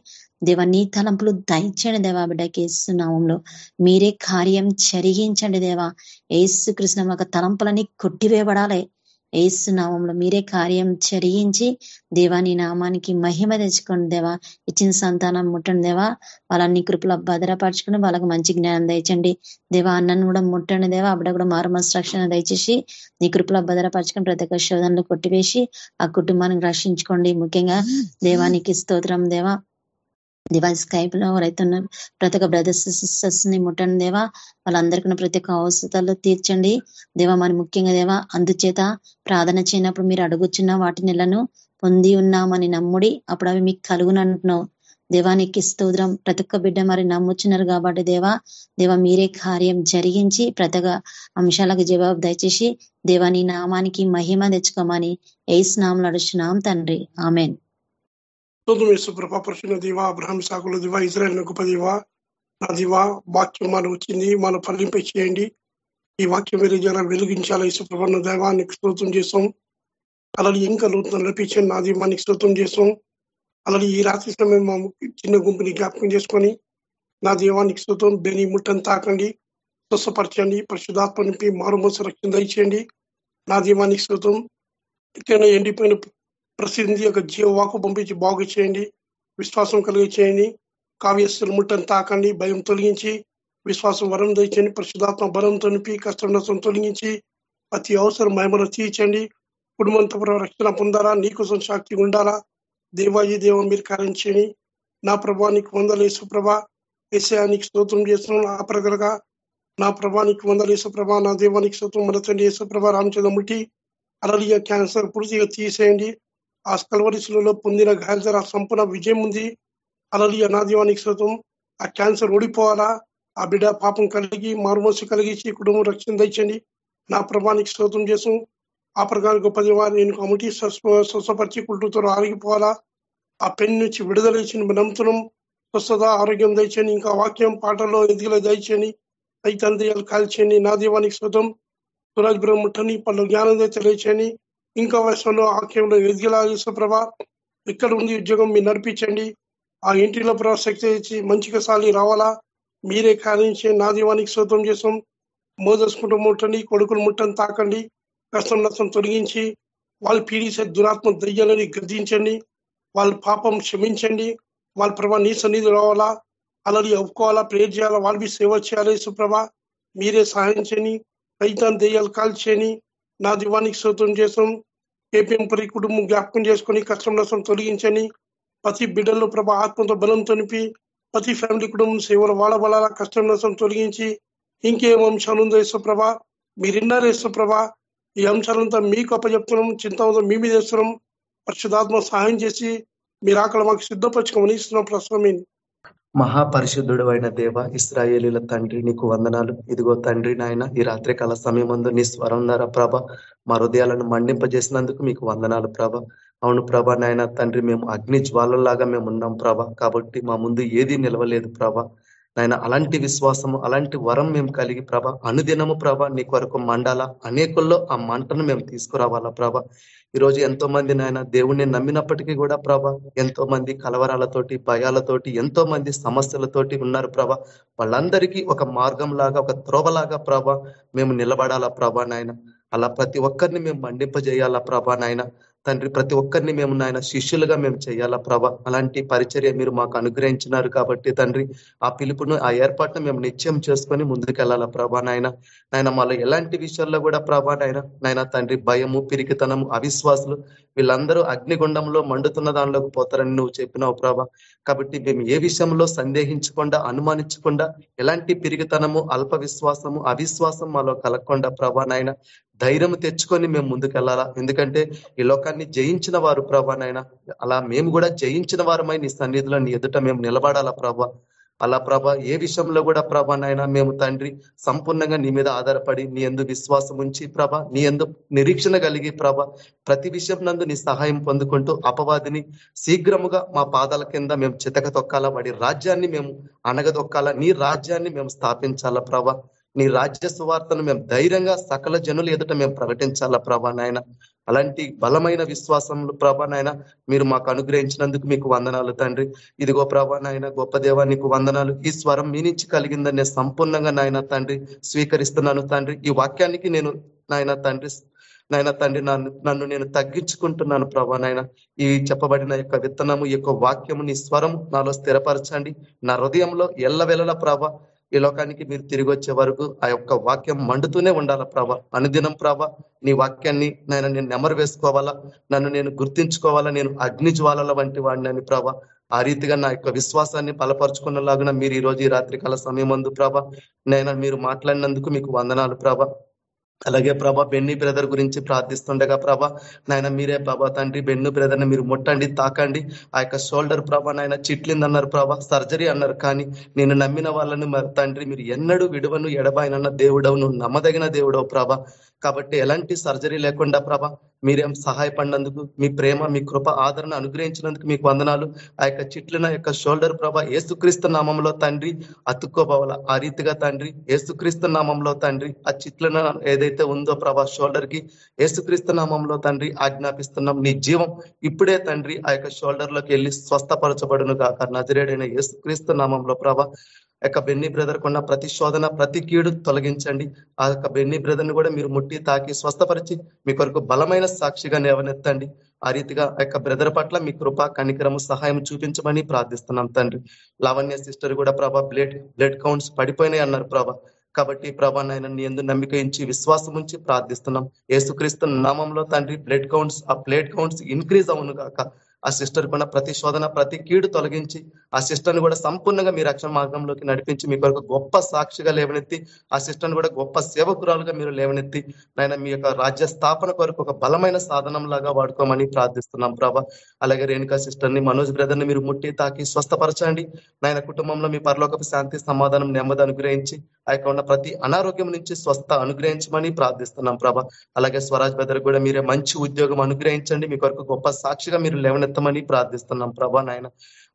దేవ నీ తలంపులు దయచేయండి దేవా బిడ్డకి ఏసునామంలో మీరే కార్యం జరిగించండి దేవా. ఏసు కృష్ణ ఒక తలంపులన్నీ కొట్టివేయబడాలి. ఏసు నామంలో మీరే కార్యం జరిగించి దేవాని నామానికి మహిమ తెచ్చుకోండి దేవా. ఇచ్చిన సంతానం ముట్టండి దేవా. వాళ్ళని కృపలో భద్రపరచుకుని వాళ్ళకి మంచి జ్ఞానం దయచండి. దేవా అన్నను కూడా ముట్టండి దేవా. అప్పుడ కూడా మారుమస్ రక్షణ దయచేసి నీ కృపలో భద్రపరచుకుని ప్రతి ఒక్క శోధనలు కొట్టివేసి ఆ కుటుంబానికి రక్షించుకోండి. ముఖ్యంగా దేవానికి స్తోత్రం దేవా. దివా స్కైప్లో ఎవరైతే ప్రతి ఒక్క బ్రదర్స్ సిస్టర్స్ని ముట్టండి దేవా. వాళ్ళందరికీ ప్రతి ఒక్క అవసరాలు తీర్చండి. దేవా మరి ముఖ్యంగా దేవా అందుచేత ప్రార్థన చేయనప్పుడు మీరు అడుగుచున్న వాటి నెలను పొంది ఉన్నామని నమ్ముడి అప్పుడు అవి మీకు కలుగునంటున్నావు దేవానికి స్తోత్రం. ప్రతి ఒక్క బిడ్డ మరి నమ్ముచున్నారు కాబట్టి దేవా దేవా మీరే కార్యం జరిగించి ప్రతి అంశాలకు జవాబు దయచేసి దేవాని నామానికి మహిమ తెచ్చుకోమని ఎయిస్ నామలు అడుచున్నాం తండ్రి. ఆమెన్. స్తోత్రం యేసు ప్రభా దివ అబ్రహం సాకుల దివ ఇజ్రాయల్ గొప్ప దివ నా దివ వాక్యం మనం వచ్చింది మనం ఫలింప చేయండి. ఈ వాక్యం వేరే జనం వెలిగించాలి యేసు నా దైవానికి స్తోత్రం చేస్తాం. అలాగే ఇంకా లోతున నడిపించండి నా దీవానికి స్తోత్రం చేస్తాం. అలాగే ఈ రాత్రి సమయం మా చిన్న గుంపుని జ్ఞాపకం చేసుకొని నా దీవానికి స్తోత్రం బెని ముట్టని తాకండి స్వస్థపరచండి పరిశుధాత్మ నింపి మారుమూస రక్షణ దయచేయండి. నా దీవానికి స్తోత్రం. ఎండిపోయిన ప్రసిద్ధి యొక్క జీవవాకు పంపించి బాగు చేయండి విశ్వాసం కలిగి చేయండి కావ్యస్తులు ముట్టని తాకండి భయం తొలగించి విశ్వాసం వరం తెచ్చండి పరిశుధాత్మ బలం తొనిపి కష్టం తొలగించి అతి అవసరం మహిమను తీర్చండి కుటుంబంతో రక్షణ పొందాలా నీకోసం శక్తి ఉండాలా దేవాజీ దేవం మీరు కార్యం నా ప్రభానికి వందలు యేసుప్రభ ఏసయానికి స్తోత్రం చేస్తున్నాను ఆ నా ప్రభానికి వందలు యేసుప్రభ నా దేవానికి స్తోత్రం మన తండ్రి యేసుప్రభ ప్రభా అలలియ క్యాన్సర్ పూర్తిగా తీసేయండి. ఆ స్కల్వరిశిలలో పొందిన క్యాన్సర్ ఆ సంపూర్ణ విజయం ఉంది. అలలి నా దీవానికి ఆ క్యాన్సర్ ఓడిపోవాలా? ఆ బిడ్డ పాపం కలిగి మారుమోసి కలిగించి కుటుంబం రక్షణ దండి నా ప్రభానికి శ్రోతం చేసాం ఆ ప్రకారం గొప్ప దేవాన్ని నేను కమిటీ స్వస్థపరిచి కుటుంబంతో ఆరిగిపోవాలా ఆ పెన్ నుంచి విడుదల ఇచ్చిన నమ్ముతున్నాం. స్వస్థత ఆరోగ్యం దయచేయండి. ఇంకా వాక్యం పాటల్లో ఎదిగల దయచేయండి. రైతంద్రియాలు కాల్చేయండి. నా దీవానికి శ్రోతం సురాజ్ బ్రహ్మ ముట్టని పలు జ్ఞానం తెలియచేయండి. ఇంకా వయసులో ఆక్యంలో ఎదిగేలా ప్రభా ఇక్కడ ఉంది ఉద్యోగం మీరు నడిపించండి. ఆ ఇంటిలో ప్రభా శక్తి ఇచ్చి మంచిగా సాలి రావాలా? మీరే కార్యించి నా దీవానికి శోతం చేసాం మోదస్ ముట్టండి కొడుకులు ముట్టని తాకండి. కష్టం నష్టం తొలగించి వాళ్ళు పీడిసే దురాత్మ దయ్యాలని గర్దించండి వాళ్ళ పాపం క్షమించండి. వాళ్ళ ప్రభా నీ సన్నిధి రావాలా? అలాని ఒప్పుకోవాలా? ప్రేర్ చేయాలా? వాళ్ళవి సేవ చేయాలి? సుప్రభ మీరే సహాయం చేయని రైతాన్ని దెయ్యాలు కాల్చేయని నా దివానికి శోతం చేసాం ఏపీఎం పరి కుటుంబం జ్ఞాపకం చేసుకుని కష్టం నష్టం తొలగించని ప్రతి బిడ్డల్లో ప్రభా ఆత్మతో బలం తొనిపి ప్రతి ఫ్యామిలీ కుటుంబం సేవలు బలాల కష్టం నష్టం తొలగించి ఇంకేం అంశాలు ఉందో యేసుప్రభ మీరిన్నారు యేసుప్రభ ఈ అంశాలంతా మీకు అప్పచెప్తున్నాం. చింత మీ మీద వేస్తున్నాం. పరిశుధాత్మ సహాయం చేసి మీరు ఆకలి మాకు సిద్ధపరచుకోమని ఇస్తున్నాం. ప్రస్తుతం మహాపరిశుద్ధుడు అయిన దేవ ఇస్రాయేలీల తండ్రి నీకు వందనాలు. ఇదిగో తండ్రి నాయన ఈ రాత్రి కాల సమయం నీ స్వరం ద్వారా ప్రభ మా హృదయాలను మండింపజేసినందుకు మీకు వందనాలు ప్రభ. అవును ప్రభ నాయన తండ్రి మేము అగ్ని జ్వాలలాగా మేము ఉన్నాం ప్రభ. కాబట్టి మా ముందు ఏది నిలవలేదు ప్రభ. నాయన అలాంటి విశ్వాసము అలాంటి వరం మేము కలిగి ప్రభ అనుదినము ప్రభ నీ కొరకు మండాల అనేకుల్లో ఆ మంటను మేము తీసుకురావాలా ప్రభ. ఈరోజు ఎంతో మంది నాయన దేవుణ్ణి నమ్మినప్పటికీ కూడా ప్రభ ఎంతో మంది కలవరాలతోటి భయాలతోటి ఎంతో మంది సమస్యలతోటి ఉన్నారు ప్రభ. వాళ్ళందరికీ ఒక మార్గం లాగా ఒక త్రోవలాగా ప్రభ మేము నిలబడాలా ప్రభా నాయన. అలా ప్రతి ఒక్కరిని మేము మండింపజేయాలా ప్రభా నాయన. తండ్రి ప్రతి ఒక్కరిని మేము నాయన శిష్యులుగా మేము చేయాలా ప్రభ? అలాంటి పరిచర్య మీరు మాకు అనుగ్రహించినారు కాబట్టి తండ్రి ఆ పిలుపును ఆ ఏర్పాటును మేము నిశ్చయం చేసుకొని ముందుకెళ్ళాలా ప్రభా నాయన? నాయన మాలో ఎలాంటి విషయాల్లో కూడా ప్రభా నాయన నాయన తండ్రి భయము పిరికితనము అవిశ్వాసులు వీళ్ళందరూ అగ్నిగుండంలో మండుతున్న దానిలోకి పోతారని నువ్వు చెప్పినావు ప్రభా. కాబట్టి మేము ఏ విషయంలో సందేహించకుండా అనుమానించకుండా ఎలాంటి పిరిగితనము అల్ప విశ్వాసము అవిశ్వాసం మాలో కలగకుండా ప్రభా నాయన ధైర్యం తెచ్చుకొని మేము ముందుకెళ్ళాలా? ఎందుకంటే ఈ లోకాన్ని జయించిన వారు ప్రభా నాయన అలా మేము కూడా జయించిన వారమై నీ సన్నిధిలో నీ ఎదుట మేము నిలబడాలా ప్రభా? అలా ప్రభ ఏ విషయంలో కూడా ప్రభ నాయన మేము తండ్రి సంపూర్ణంగా నీ మీద ఆధారపడి నీ ఎందు విశ్వాసం ఉంచి ప్రభ నీ ఎందు నిరీక్షణ కలిగి ప్రభ ప్రతి విషయం నందు నీ సహాయం పొందుకుంటూ అపవాదిని శీఘ్రముగా మా పాదాల కింద మేము చితక తొక్కాలా? వాడి రాజ్యాన్ని మేము అనగదొక్కాలా నీ రాజ్యాన్ని మేము స్థాపించాలా ప్రభ? నీ రాజ్య సువార్తను మేము ధైర్యంగా సకల జనులు ఎదుట మేము ప్రకటించాలా ప్రభా నాయన? అలాంటి బలమైన విశ్వాసంలో ప్రభా నాయన మీరు మాకు అనుగ్రహించినందుకు మీకు వందనాలు తండ్రి. ఇదిగో ప్రభా నాయన గొప్ప దేవా నీకు వందనాలు. ఈ స్వరం మీ నుంచి కలిగిందని నేను సంపూర్ణంగా నాయన తండ్రి స్వీకరిస్తున్నాను తండ్రి. ఈ వాక్యానికి నేను నాయన తండ్రి నాయన తండ్రి నన్ను నన్ను నేను తగ్గించుకుంటున్నాను ప్రభా నాయన. ఈ చెప్పబడిన యొక్క విత్తనము ఈ యొక్క వాక్యము నీ స్వరం నాలో స్థిరపరచండి. నా హృదయంలో ఎల్లవెల్లల ప్రభ ఈ లోకానికి మీరు తిరిగి వచ్చే వరకు ఆ యొక్క వాక్యం మండుతూనే ఉండాలా ప్రభ? అనుదినం ప్రభ నీ వాక్యాన్ని నేను నేను నెమరు వేసుకోవాలా? నన్ను నేను గుర్తించుకోవాలా? నేను అగ్ని జ్వాలల వంటి వాడిని అని ప్రభ. ఆ రీతిగా నా యొక్క విశ్వాసాన్ని బలపరుచుకున్నలాగున మీరు ఈ రోజు ఈ రాత్రి కాల సమయం అందు ప్రభ నేను మీరు మాట్లాడినందుకు మీకు వందనాలు ప్రభ. అలాగే ప్రభా బెన్ని బ్రదర్ గురించి ప్రార్థిస్తుండగా ప్రభ నాయన మీరే ప్రభా తండ్రి బెన్ను బ్రదర్ని మీరు ముట్టండి తాకండి. ఆ యొక్క షోల్డర్ ప్రభ నాయన చిట్లింది అన్నారు ప్రభా సర్జరీ అన్నారు. కానీ నేను నమ్మిన వాళ్ళను తండ్రి మీరు ఎన్నడూ విడువను ఎడబాయినన్న దేవుడవు నువ్వు నమ్మదగిన దేవుడవు ప్రభా. కాబట్టి ఎలాంటి సర్జరీ లేకుండా ప్రభ మీరేం సహాయపడినందుకు మీ ప్రేమ మీ కృప ఆదరణ అనుగ్రహించినందుకు మీకు వందనాలు. ఆ యొక్క చిట్లిన యొక్క షోల్డర్ ప్రభ ఏసుక్రీస్తు నామంలో తండ్రి అతుక్కోబోవాల. ఆ రీతిగా తండ్రి ఏసుక్రీస్తు నామంలో తండ్రి ఆ చిట్లిన ఏదైతే ఉందో ప్రభ షోల్డర్కి ఏసుక్రీస్తు నామంలో తండ్రి ఆజ్ఞాపిస్తున్నాం. నీ జీవం ఇప్పుడే తండ్రి ఆ యొక్క షోల్డర్లోకి వెళ్ళి స్వస్థపరచబడును కాక నజరేడైన ఏసుక్రీస్తు నామంలో ప్రభ యొక్క బెన్ని బ్రదర్ కొన్న ప్రతి శోధన ప్రతి కీడు తొలగించండి. ఆ యొక్క బెన్ని బ్రదర్ని కూడా మీరు ముట్టి తాకి స్వస్థపరిచి మీ కొరకు బలమైన సాక్షిగా నేవనెత్తండి ఆ రీతిగా యొక్క బ్రదర్ పట్ల మీ కృప కనికరము సహాయం చూపించమని ప్రార్థిస్తున్నాం తండ్రి. లావణ్య సిస్టర్ కూడా ప్రభా బ్లడ్ బ్లడ్ కౌంట్స్ పడిపోయినాయి అన్నారు ప్రభా. కాబట్టి ప్రభా నాయన నీ ఎందు నమ్మిక ఇచ్చి విశ్వాసం ఉంచి ప్రార్థిస్తున్నాం. ఏసుక్రీస్తు నామంలో తండ్రి బ్లడ్ కౌంట్స్ ఆ బ్లడ్ కౌంట్స్ ఇంక్రీజ్ అవును కాక ఆ సిస్టర్ కూడా ప్రతి శోధన ప్రతి కీడు తొలగించి ఆ సిస్టర్ని కూడా సంపూర్ణంగా మీ రక్షణ మార్గంలోకి నడిపించి మీ కొరకు గొప్ప సాక్షిగా లేవనెత్తి ఆ సిస్టర్ని కూడా గొప్ప సేవకురాలుగా మీరు లేవనెత్తి నాయన మీ యొక్క రాజ్య స్థాపన కొరకు ఒక బలమైన సాధనం లాగా వాడుకోమని ప్రార్థిస్తున్నాం ప్రభా. అలాగే రేణుకా సిస్టర్ని మనోజ్ బ్రదర్ని మీరు ముట్టి తాకి స్వస్థపరచండి. నాయన కుటుంబంలో మీ పరలోకపు శాంతి సమాధానం నెమ్మది అనుగ్రహించి ఆ యొక్క ఉన్న ప్రతి అనారోగ్యం నుంచి స్వస్థ అనుగ్రహించమని ప్రార్థిస్తున్నాం ప్రభ. అలాగే స్వరాజ్ బ్రదర్ కూడా మీరే మంచి ఉద్యోగం అనుగ్రహించండి. మీ కొరకు గొప్ప సాక్షిగా మీరు లేవనెత్తమని ప్రార్థిస్తున్నాం ప్రభా నాయన.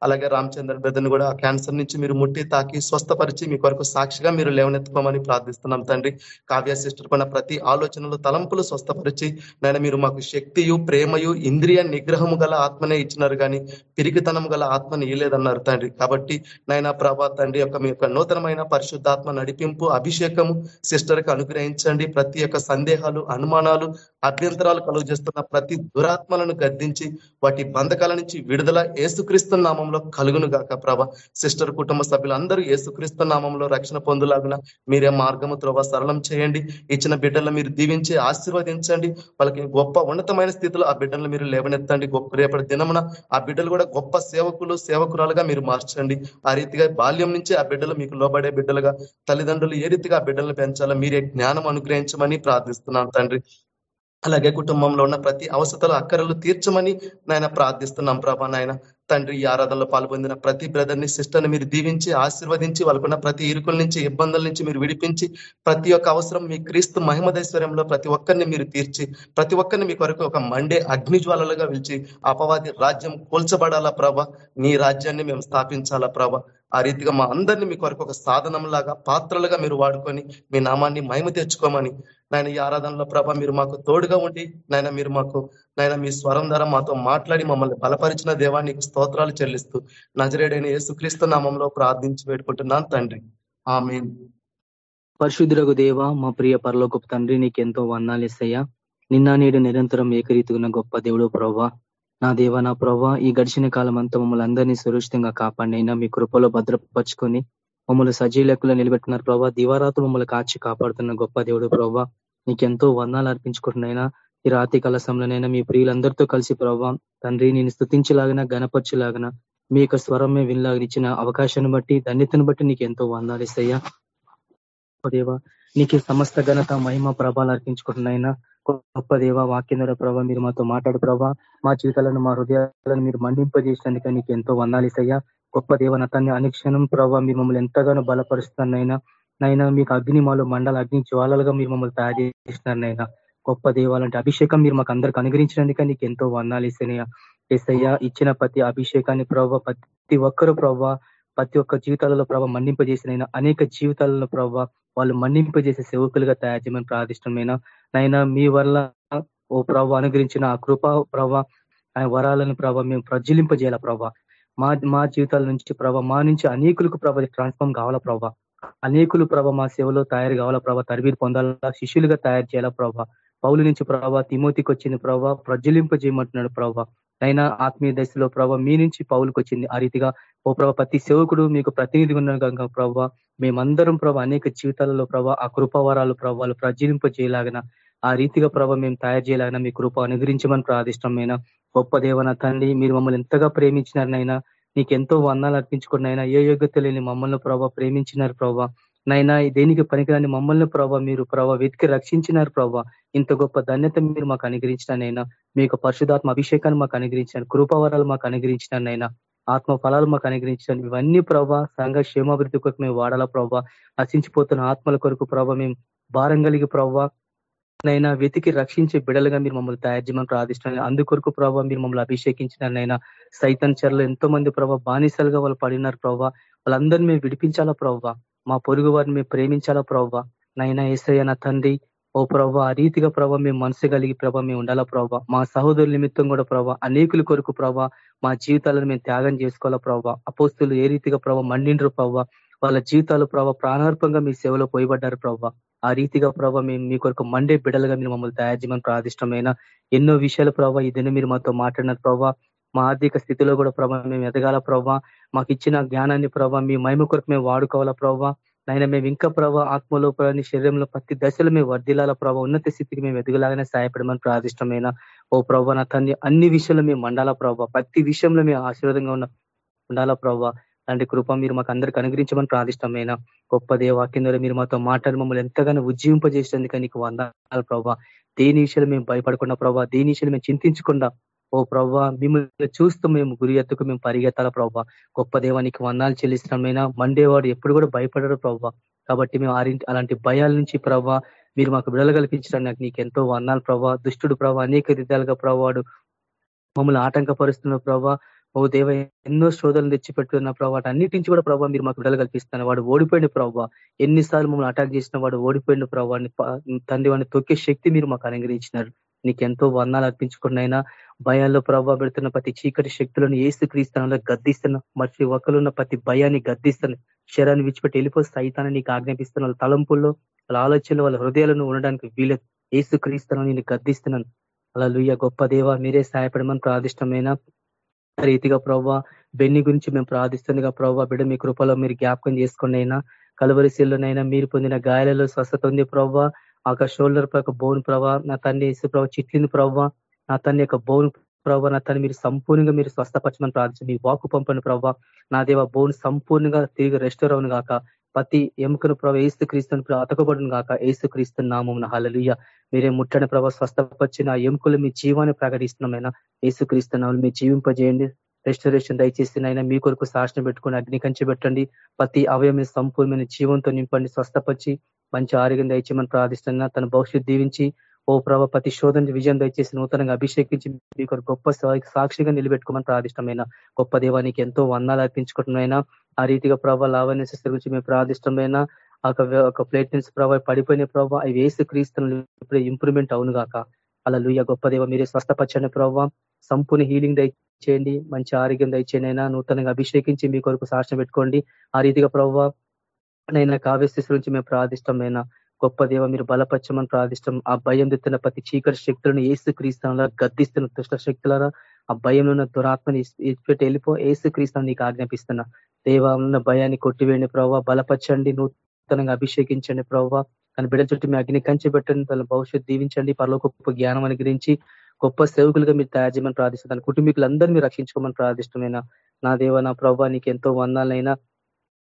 అలాగే రామచంద్ర బ్రదర్ని కూడా ఆ క్యాన్సర్ నుంచి మీరు ముట్టి తాకి స్వస్థపరిచి మీ కొరకు సాక్షిగా మీరు లేవనెత్తుకోమని ప్రార్థిస్తున్నాం తండ్రి. కావ్య సిస్టర్ పైన ప్రతి ఆలోచనలు తలంపులు స్వస్థపరిచి నాయన మీరు మాకు శక్తియు ప్రేమయు ఇంద్రియ నిగ్రహము గల ఆత్మనే ఇచ్చినారు కానీ పిరికితనము గల ఆత్మని ఇయలేదన్నారు తండ్రి. కాబట్టి నాయన ప్రభా తండ్రి యొక్క మీ యొక్క నూతనమైన పరిశుద్ధాత్మ నడిపింపు అభిషేకము సిస్టర్కి అనుగ్రహించండి. ప్రతి ఒక్క సందేహాలు అనుమానాలు అభ్యంతరాలు కలుగు చేస్తున్న ప్రతి దురాత్మలను గద్దించి వాటి బంధకాల నుంచి విడుదల ఏసుక్రీస్తు నామంలో కలుగును గాక ప్రభ. సిస్టర్ కుటుంబ సభ్యులందరూ ఏసుక్రీస్తు నామంలో రక్షణ పొందులాగున మీరే మార్గము త్రోవ సరళం చేయండి. ఇచ్చిన బిడ్డలను మీరు దీవించి ఆశీర్వదించండి. వాళ్ళకి గొప్ప ఉన్నతమైన స్థితిలో ఆ బిడ్డలను మీరు లేవనెత్తండి. గొప్ప రేపటి దినమున ఆ బిడ్డలు కూడా గొప్ప సేవకులు సేవకురాలుగా మీరు మార్చండి. ఆ రీతిగా బాల్యం నుంచి ఆ బిడ్డలు మీకు లోబడే బిడ్డలుగా తల్లిదండ్రులు ఏ రీతిగా ఆ బిడ్డలను పెంచాలో మీరే జ్ఞానం అనుగ్రహించమని ప్రార్థిస్తున్నాను తండ్రి. అలాగే కుటుంబంలో ఉన్న ప్రతి అవసరాలు అక్కరలు తీర్చమని నాయన ప్రార్థిస్తున్నాం ప్రభా నాయన. తండ్రి ఈ ఆరాధనలో పాల్పొందిన ప్రతి బ్రదర్ని మీరు దీవించి ఆశీర్వదించి వాళ్ళకున్న ప్రతి ఇరుకుల నుంచి ఇబ్బందుల నుంచి మీరు విడిపించి ప్రతి ఒక్క అవసరం మీ క్రీస్తు మహిమధైశ్వర్యంలో ప్రతి ఒక్కరిని మీరు తీర్చి ప్రతి ఒక్కరిని మీ కొరకు ఒక మండే అగ్ని జ్వాలలుగా పిలిచి అపవాది రాజ్యం కూల్చబడాలా ప్రభ? నీ రాజ్యాన్ని మేము స్థాపించాలా ప్రభ? ఆ రీతిగా మా అందరినీ మీ కొరకు ఒక సాధనంలాగా పాత్రలుగా మీరు వాడుకొని మీ నామాన్ని మహిమ తెచ్చుకోమని నాయన ఈ ఆరాధనలో ప్రభ మీరు మాకు తోడుగా ఉండి నాయన మీరు మాకు నాయన మీ స్వరం ద్వారా మాతో మాట్లాడి మమ్మల్ని బలపరిచిన దేవానికి స్తోత్రాలు చెల్లిస్తూ నజరేడైన యేసుక్రీస్తు నామంలో ప్రార్థించి పెట్టుకుంటున్నాను తండ్రి. ఆమె పరిశుద్ధులకు దేవ మా ప్రియ పరలోకపు తండ్రి నీకెంతో వందాలు ఇస్తాయా నిన్న నేడు నిరంతరం ఏకరీతిగా గొప్ప దేవుడు ప్రభా. నా దేవ నా ప్రభా ఈ గడిచిన కాలం అంతా మమ్మల్ని అందరినీ సురక్షితంగా కాపాడినైనా మీ కృపలో భద్రపరుచుకొని మమ్మల్ని సజీలకులు నిలబెట్టున్నారు ప్రభా దివారాత్రులు మమ్మల్ని కాచి కాపాడుతున్న గొప్ప దేవుడు ప్రభా నీకెంతో వందాలు అర్పించుకుంటున్నాయినా. ఈ రాతి కలసంలోనైనా మీ ప్రియులందరితో కలిసి ప్రభావ తండ్రి నేను స్థుతించలాగిన గణపరచులాగిన మీ యొక్క స్వరమే వినలాగనిచ్చిన అవకాశాన్ని బట్టి ధన్యతను బట్టి నీకు ఎంతో వందాలు ఇస్తాయా దేవ నీకు సమస్త ఘనత మహిమ ప్రభాలు అర్పించుకుంటున్నాయినా. గొప్ప దేవ వాక్యం ద్వారా ప్రభావ మీరు మాతో మాట్లాడు ప్రభా. మా జీవితాలను మా హృదయాలను మీరు మండింపజేసినందుకే నీకు ఎంతో వందాలిసయ్యా గొప్ప దేవనతాన్ని అనుక్షణం ప్రభావ మీరు మమ్మల్ని ఎంతగానో బలపరుస్తున్నారైనా నైనా మీకు అగ్ని మాలో మండల అగ్ని జ్వాలలుగా మీరు మమ్మల్ని తయారు చేసినారనైనా గొప్ప దేవాలంటే అభిషేకం మీరు మాకు అందరికి అనుగ్రహించినందుక నీకు ఎంతో వందాలు ఇస్తున్నాయా ఎస్ఐయా ఇచ్చిన ప్రతి అభిషేకాన్ని ప్రభావ ప్రతి ఒక్కరు ప్రభావ ప్రతి ఒక్క జీవితాలలో ప్రభావ మన్నింపజేసిన అనేక జీవితాలలో ప్రభావ వాళ్ళు మన్నింపజేసే సేవకులుగా తయారు చేయమని ప్రార్థిష్టమైన నైనా మీ వల్ల ఓ ప్రభావ అనుగ్రహించిన ఆ కృప ప్రభావ ఆయన వరాలను ప్రభావ మేము ప్రజ్వలింపజేయాల ప్రభావ మా మా జీవితాల నుంచి ప్రభావ మా నుంచి అనేకులకు ప్రభావ ట్రాన్స్ఫార్మ్ కావాలా ప్రభావ అనేకులు ప్రభావ మా సేవలో తయారు కావాలా ప్రభావ తరబీదు పొందాలా శిష్యులుగా తయారు చేయాలా ప్రభావ పౌలు నుంచి ప్రభావ తిమోతికి వచ్చిన ప్రభావ ప్రజ్వలింపజేయమంటున్నాడు ప్రభావ అయినా ఆత్మీయ దశలో ప్రభావ మీ నుంచి పౌలకు వచ్చింది ఆ రీతిగా ఓ ప్రభావ ప్రతి సేవకుడు మీకు ప్రతినిధి ఉన్నాడు కనుక ప్రభావ మేమందరం ప్రభావ అనేక జీవితాలలో ప్రభావ ఆ కృపవరాలు ప్రభావాలు ప్రజ్వలింపజేయలాగిన ఆ రీతిగా ప్రభావ మేము తయారు చేయలాగిన మీ కృప అనుగ్రహించమని ప్రాదిష్టమైన గొప్ప దేవన తండ్రి మీరు మమ్మల్ని ఎంతగా ప్రేమించినారనైనా నీకు ఎంతో వందాలు అర్పించుకున్నైనా ఏ యోగ్యత లేని మమ్మల్ని ప్రభావ ప్రేమించినారు ప్రభావ నైనా దేనికి పనికిరాని మమ్మల్ని ప్రభావ మీరు ప్రభావ వెతికి రక్షించినారు ప్రభావ ఇంత గొప్ప ధన్యత మీరు మాకు అనుగ్రహించినైనా మీకు పరిశుధాత్మ అభిషేకాన్ని మాకు అనుగ్రహించాను కృపావరాలు మాకు అనుగ్రహించినైనా ఆత్మ ఫలాలు మాకు అనుగ్రహించాను ఇవన్నీ ప్రభావ సంఘ క్షేమాభివృద్ధి కొరకు మేము వాడాలా ప్రభావ నశించిపోతున్న ఆత్మల కొరకు ప్రభావ మేము భారం కలిగి ప్రభావ నైనా వెతికి రక్షించే బిడలుగా మీరు మమ్మల్ని తయారు చేయమని ప్రార్థిస్తున్నాను అందుకొరకు ప్రభావ మీరు మమ్మల్ని అభిషేకించినారనైనా సైతన్ చర్యలు ఎంతో మంది ప్రభావ బానిసలుగా వాళ్ళు పడినారు ప్రభావ వాళ్ళందరినీ మేము విడిపించాలా ప్రభావ మా పొరుగు వారిని మేము ప్రేమించాలా ప్రభావ నైనా ఏసయ్య నా తండ్రి. ఓ ప్రభా ఆ రీతిగా ప్రభావ మేము మనసు కలిగి ప్రభావ మేము ఉండాలా ప్రభావ మా సహోదరుల నిమిత్తం కూడా ప్రభావ అనేకుల కొరకు ప్రభావ మా జీవితాలను మేము త్యాగం చేసుకోవాలా ప్రభావ అపోస్తులు ఏ రీతిగా ప్రభావ మండిండ్రు ప్రభావ వాళ్ళ జీవితాలు ప్రభావ ప్రాణార్పంగా మీ సేవలో పోయబడ్డారు ప్రభావ ఆ రీతిగా ప్రభావ మేము మీ కొరకు మండే బిడలుగా మీరు మమ్మల్ని తయారు చేయమని ప్రాదిష్టమైన ఎన్నో విషయాలు ప్రభావ ఈ దిన మీరు మాతో మాట్లాడినారు ప్రభావ మా ఆర్థిక స్థితిలో కూడా ప్రభావ మేము ఎదగాల ప్రభావ మాకు ఇచ్చిన జ్ఞానాన్ని ప్రభావ మీ మహిమ కొరకు మేము వాడుకోవాలా ప్రభావ నాయన మేము ఇంకా ప్రభావ ఆత్మలో శరీరంలో ప్రతి దశలో మేము వర్ధిల్లాల ప్రభావ ఉన్నత స్థితికి మేము ఎదుగులాగానే సహాయపడమని ప్రాదిష్టమైన ఓ ప్రభావ నా తన్ని అన్ని విషయంలో మేము మండాల ప్రభావ ప్రతి విషయంలో మేము ఆశీర్వాదంగా ఉన్న ఉండాలా ప్రభావ అలాంటి కృప మీరు మాకు అందరికి అనుగ్రహించమని ప్రాదిష్టమైన గొప్ప దేవాక్యం మీరు మాతో మాట్లాడి మమ్మల్ని ఎంతగానో ఉజ్జీవింపజేసేందుకు నీకు వందాలు ప్రభావ దేని విషయాలు మేము భయపడకుండా ప్రభావ దేని విషయాలు మేము చింతించకుండా ఓ ప్రవ్వ మిమ్మల్ని చూస్తూ మేము గురి ఎత్తుకు మేము పరిగెత్తాల ప్రవ్వ? గొప్ప దేవానికి వందాలు చెల్లిస్తున్నామైనా? మండేవాడు ఎప్పుడు కూడా భయపడరు ప్రవ్వ. కాబట్టి మేము అలాంటి భయాల నుంచి ప్రవ్వ మీరు మాకు విడుదల కల్పించడానికి నాకు నీకు ఎంతో వందాలు ప్రభావ దుష్టుడు ప్రభావ అనేక విధాలుగా ప్రవ్వాడు. మమ్మల్ని ఆటంకపరుస్తున్న ప్రభావ ఓ దేవ ఎన్నో శోధనలు తెచ్చిపెట్టున్న ప్రభావ అన్నిటి నుంచి కూడా ప్రభావ మీరు మాకు విడుదల కల్పిస్తాను వాడు ఓడిపోయిన ప్రభావ ఎన్నిసార్లు మమ్మల్ని అటాక్ చేసిన వాడు ఓడిపోయిన ప్రభావాన్ని తండ్రి వాడిని తొక్కే శక్తి మీరు మాకు అనుగ్రహించినారు. నీకెంతో వర్ణాలు అర్పించుకున్నైనా భయాల్లో ప్రభావ పెడుతున్న ప్రతి చీకటి శక్తులను ఏసు క్రీస్తానంలో గద్దిస్తున్నా మరి ఒకరున్న ప్రతి భయాన్ని గద్దిస్తాను శరాన్ని విడిచిపెట్టి వెళ్ళిపో సైతాన్ని నీకు ఆజ్ఞాపిస్తున్న వాళ్ళ తలంపుల్లో వాళ్ళ ఆలోచనలు వాళ్ళ హృదయాలను ఉండడానికి వీలేదు. ఏసు క్రీస్తాను నేను గద్దిస్తున్నాను. అలా లుయ్య గొప్ప దేవ మీరే సహాయపడమని ప్రాదిష్టమైన రీతిగా ప్రవ్వ బెన్ని గురించి మేము ప్రార్థిస్తుండగా ప్రవ్వ బిడ్డ మీ కృపలో మీరు జ్ఞాపకం చేసుకుని అయినా కలవరిశీల్లోనైనా మీరు పొందిన గాయాలలో స్వస్థత ఉంది ప్రవ్వ ఆ షోల్డర్ యొక్క బోన్ ప్రభావ నా తన్ని యేసు ప్రభావ చిట్లింది ప్రవ్వ నా తన్ని యొక్క బోన్ ప్రభావ నా తను మీరు సంపూర్ణంగా మీరు స్వస్థపరచమని ప్రార్థించి మీ వాకు పంపని ప్రభావ నా దేవ బోన్ సంపూర్ణంగా తిరిగి రెస్టోర్ అవును గాక. ప్రతి ఎముకను ప్రభావ ఏసు క్రీస్తుని అతకబడును గాక. ఏసు క్రీస్తు నామం హలలుయ మీరే ముట్టని ప్రభావ స్వస్థపరిచిన ఆ ఎముకలు మీ జీవాన్ని ప్రకటిస్తున్నామైనా. ఏసు క్రీస్తున్నాము మీ జీవింపజేయండి. రెస్టరేషన్ దయచేసి అయినా మీ కొరకు శాసన పెట్టుకుని అగ్ని కంచి పెట్టండి. ప్రతి అవయమైన సంపూర్ణమైన జీవంతో నింపండి స్వస్థపరిచి మంచి ఆరోగ్యం దయచేయమని ప్రార్థిస్తున్నా. తన భవిష్యత్ దీవించి ఓ ప్రభ ప్రతి శోధన విజయం దయచేసి నూతనంగా అభిషేకించి మీకు గొప్ప సాక్షిగా నిలబెట్టుకోమని ప్రార్థిష్టమైన గొప్ప దేవానికి ఎంతో వందాలు అర్పించుకుంటున్నాయినా. ఆ రీతిగా ప్రభావ లావణ్య గురించి మేము ప్రార్థిష్టమైన ఒక ప్లేట్ నుంచి ప్రభావ పడిపోయిన ప్రభావ అవి వేసి క్రీస్తులు ఇంప్రూవ్మెంట్ అవును గాక. అలా లుయ్య గొప్ప దేవ మీరే స్వస్థపచ్చని ప్రభావ సంపూర్ణ హీలింగ్ దయచేయండి మంచి ఆరోగ్యం దయచేయండి అయినా నూతనంగా అభిషేకించి మీ కొరకు సాక్ష్యం పెట్టుకోండి. ఆ రీతిగా ప్రభావ నైనా కావ్యస్థితి నుంచి మేము ప్రార్థిష్టమైనా గొప్ప దేవ మీరు బలపచ్చమని ప్రార్థిష్టం ఆ భయం తెత్తున్న ప్రతి చీకటి శక్తులను ఏసు క్రీస్తుల గద్దిస్తున్న దుష్ట శక్తులరా ఆ భయంలో ఉన్న దురాత్మని పెట్టి వెళ్ళిపో. ఏసు క్రీస్తాను నీకు ఆజ్ఞాపిస్తున్నా. దేవ ఉన్న భయాన్ని కొట్టివేయండి ప్రభావ బలపరచండి నూతనంగా అభిషేకించండి ప్రభావ తన బిడ్డ చుట్టూ మీ అగ్ని కంచి పెట్టండి తన భవిష్యత్తు దీవించండి పరలో గొప్ప జ్ఞానం అనుగ్రహించి గొప్ప సేవకులుగా మీరు తయారు చేయమని ప్రార్థిస్తాను తన కుటుంబీకులందరూ మీరు రక్షించుకోమని ప్రార్థిష్టమైన నా దేవ నా ప్రభావ నీకు ఎంతో వందాలైనా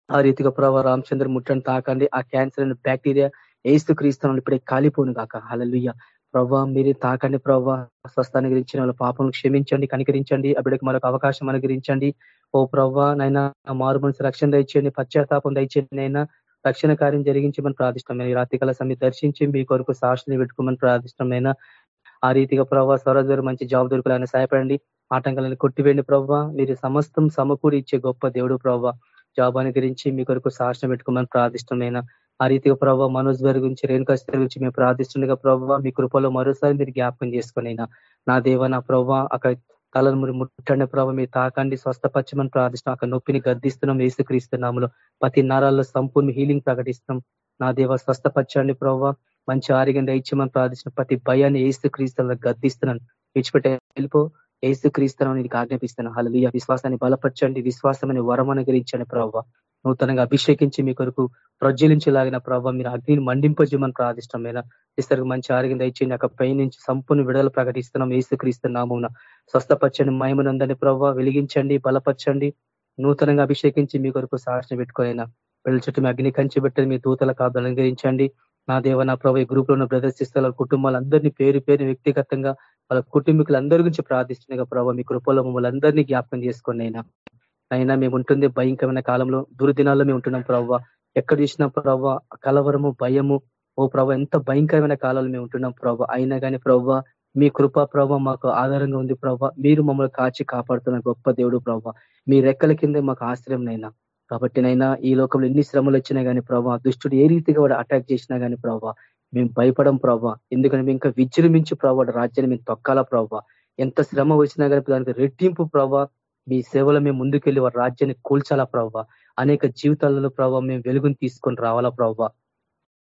ఆ రీతిగా ప్రభావ రామచంద్ర ముట్టని తాకండి. ఆ క్యాన్సర్ బ్యాక్టీరియా ఏసు క్రీస్తులను ఇప్పుడే కాలిపోను కాక హలలుయ్య ప్రభావ మీరే తాకండి ప్రభావ స్వస్థాన్ని గురించిన వాళ్ళ పాపం క్షమించండి కనికరించండి. అప్పటికి మరొక అవకాశం అనుగ్రహించండి. ఓ ప్రభావ నైనా మారు మనసు రక్షణ దయచేయండి పశ్చాత్తాపం దయచేయండి అయినా రక్షణ కార్యం జరిగించమని ప్రార్థిష్టమైన రాత్రికాల సమయం దర్శించి మీ కొరకు సాక్షిని పెట్టుకోమని ప్రార్థిష్టమైన ఆ రీతిగా ప్రభావ స్వరాజ్వారు మంచి జాబ్ దొరుకులని సహాయపడండి. ఆటంకాలను కొట్టివేయండి ప్రభావ మీరు సమస్తం సమకూరి ఇచ్చే గొప్ప దేవుడు ప్రభావ జాబ్ గురించి మీ కొరకు సాహసం పెట్టుకోమని ప్రార్థిష్టమైన ఆ రీతిగా ప్రభావ మనోజ్ గారి గురించి రేణుకాశ్వరి గురించి మేము ప్రార్థిస్తుండగా ప్రభావ మీ కృపలో మరోసారి మీరు జ్ఞాపకం చేసుకునైనా? నా దేవ నా ప్రభావ అక్కడ తలను మీరు ముట్టండి ప్రభావ మీరు తాకండి స్వస్థపచ్చమని ప్రార్థిస్తున్నాం. అక్కడ నొప్పిని గద్దిస్తున్నాం వేసుక్రీస్తున్నాములో ప్రతి నరాల్లో సంపూర్ణ హీలింగ్ ప్రకటిస్తున్నాం. నా దేవ స్వస్థపచ్చండి ప్రభావ మంచి ఆరోగ్యం దయచేయమని ప్రార్థిస్తున్నాం. ప్రతి భయాన్ని ఏసుక్రీస్తులను గద్దిస్తున్నాను. విడిచిపెట్టే వెళ్ళిపో. ఏసు క్రీస్తులను నీకు ఆజ్ఞాపిస్తాను. హలలియ విశ్వాసాన్ని బలపరచండి. విశ్వాసమని వరం అనుగ్రహించండి ప్రభావ నూతనంగా అభిషేకించి మీ కొరకు ప్రజ్వలించలాగిన ప్రభావ మీరు అగ్నిని మండింపజేయమని ప్రాదిష్టమైన ఇస్తారు మంచి ఆరోగ్యం దయచేయండి. అక్కడ పై నుంచి సంపూర్ణ విడుదల ప్రకటిస్తున్నాం ఏసుక్రీస్తున్నామున స్వస్థపచ్చని మహిమనందని ప్రభావ వెలిగించండి. బలపరచండి. నూతనంగా అభిషేకించి మీ కొరకు సాక్షి పెట్టుకోలేనా పిల్లల చుట్టూ మీ అగ్ని కంచి పెట్టని మీ దూతల కాదు అలంకరించండి నా దేవ నా ప్రభావ గ్రూప్లో ఉన్న బ్రదర్స్ ఇస్తారు కుటుంబాలందరినీ పేరు పేరు వ్యక్తిగతంగా వాళ్ళ కుటుంబీకులందరి గురించి ప్రార్థిస్తున్నాయి ప్రభావ మీ కృపలో మమ్మల్ని అందరినీ జ్ఞాపకం చేసుకోండి అయినా. అయినా మేము ఉంటుంది భయంకరమైన కాలంలో దుర్దినాల్లో మేము ఉంటున్నాం ప్రవ్వ ఎక్కడ చూసినా ప్రవ్వ కలవరము భయము ఓ ప్రభావ ఎంత భయంకరమైన కాలంలో మేము ఉంటున్నాం ప్రభావ అయినా కానీ ప్రవ్వ మీ కృపా ప్రభావ మాకు ఆధారంగా ఉంది ప్రవ్వ మీరు మమ్మల్ని కాచి కాపాడుతున్న గొప్ప దేవుడు ప్రభావ మీ రెక్కల కింద మాకు ఆశ్రయం నైనా. కాబట్టి నైనా ఈ లోకంలో ఎన్ని శ్రమలు వచ్చినా కానీ ప్రభావ దుష్టుడు ఏ రీతిగా వాడు అటాక్ చేసినా కానీ ప్రభావ మేము భయపడం ప్రభావ ఎందుకంటే మేము ఇంకా విజృంభించి ప్రభావ రాజ్యాన్ని మేము తొక్కాలా ప్రభావ ఎంత శ్రమ వచ్చినా కానీ దానికి రెట్టింపు ప్రభావ మీ సేవలో మేము ముందుకెళ్ళి వారి రాజ్యాన్ని కూల్చాలా ప్రభావ అనేక జీవితాలలో ప్రభావ మేము వెలుగుని తీసుకొని రావాలా ప్రభావ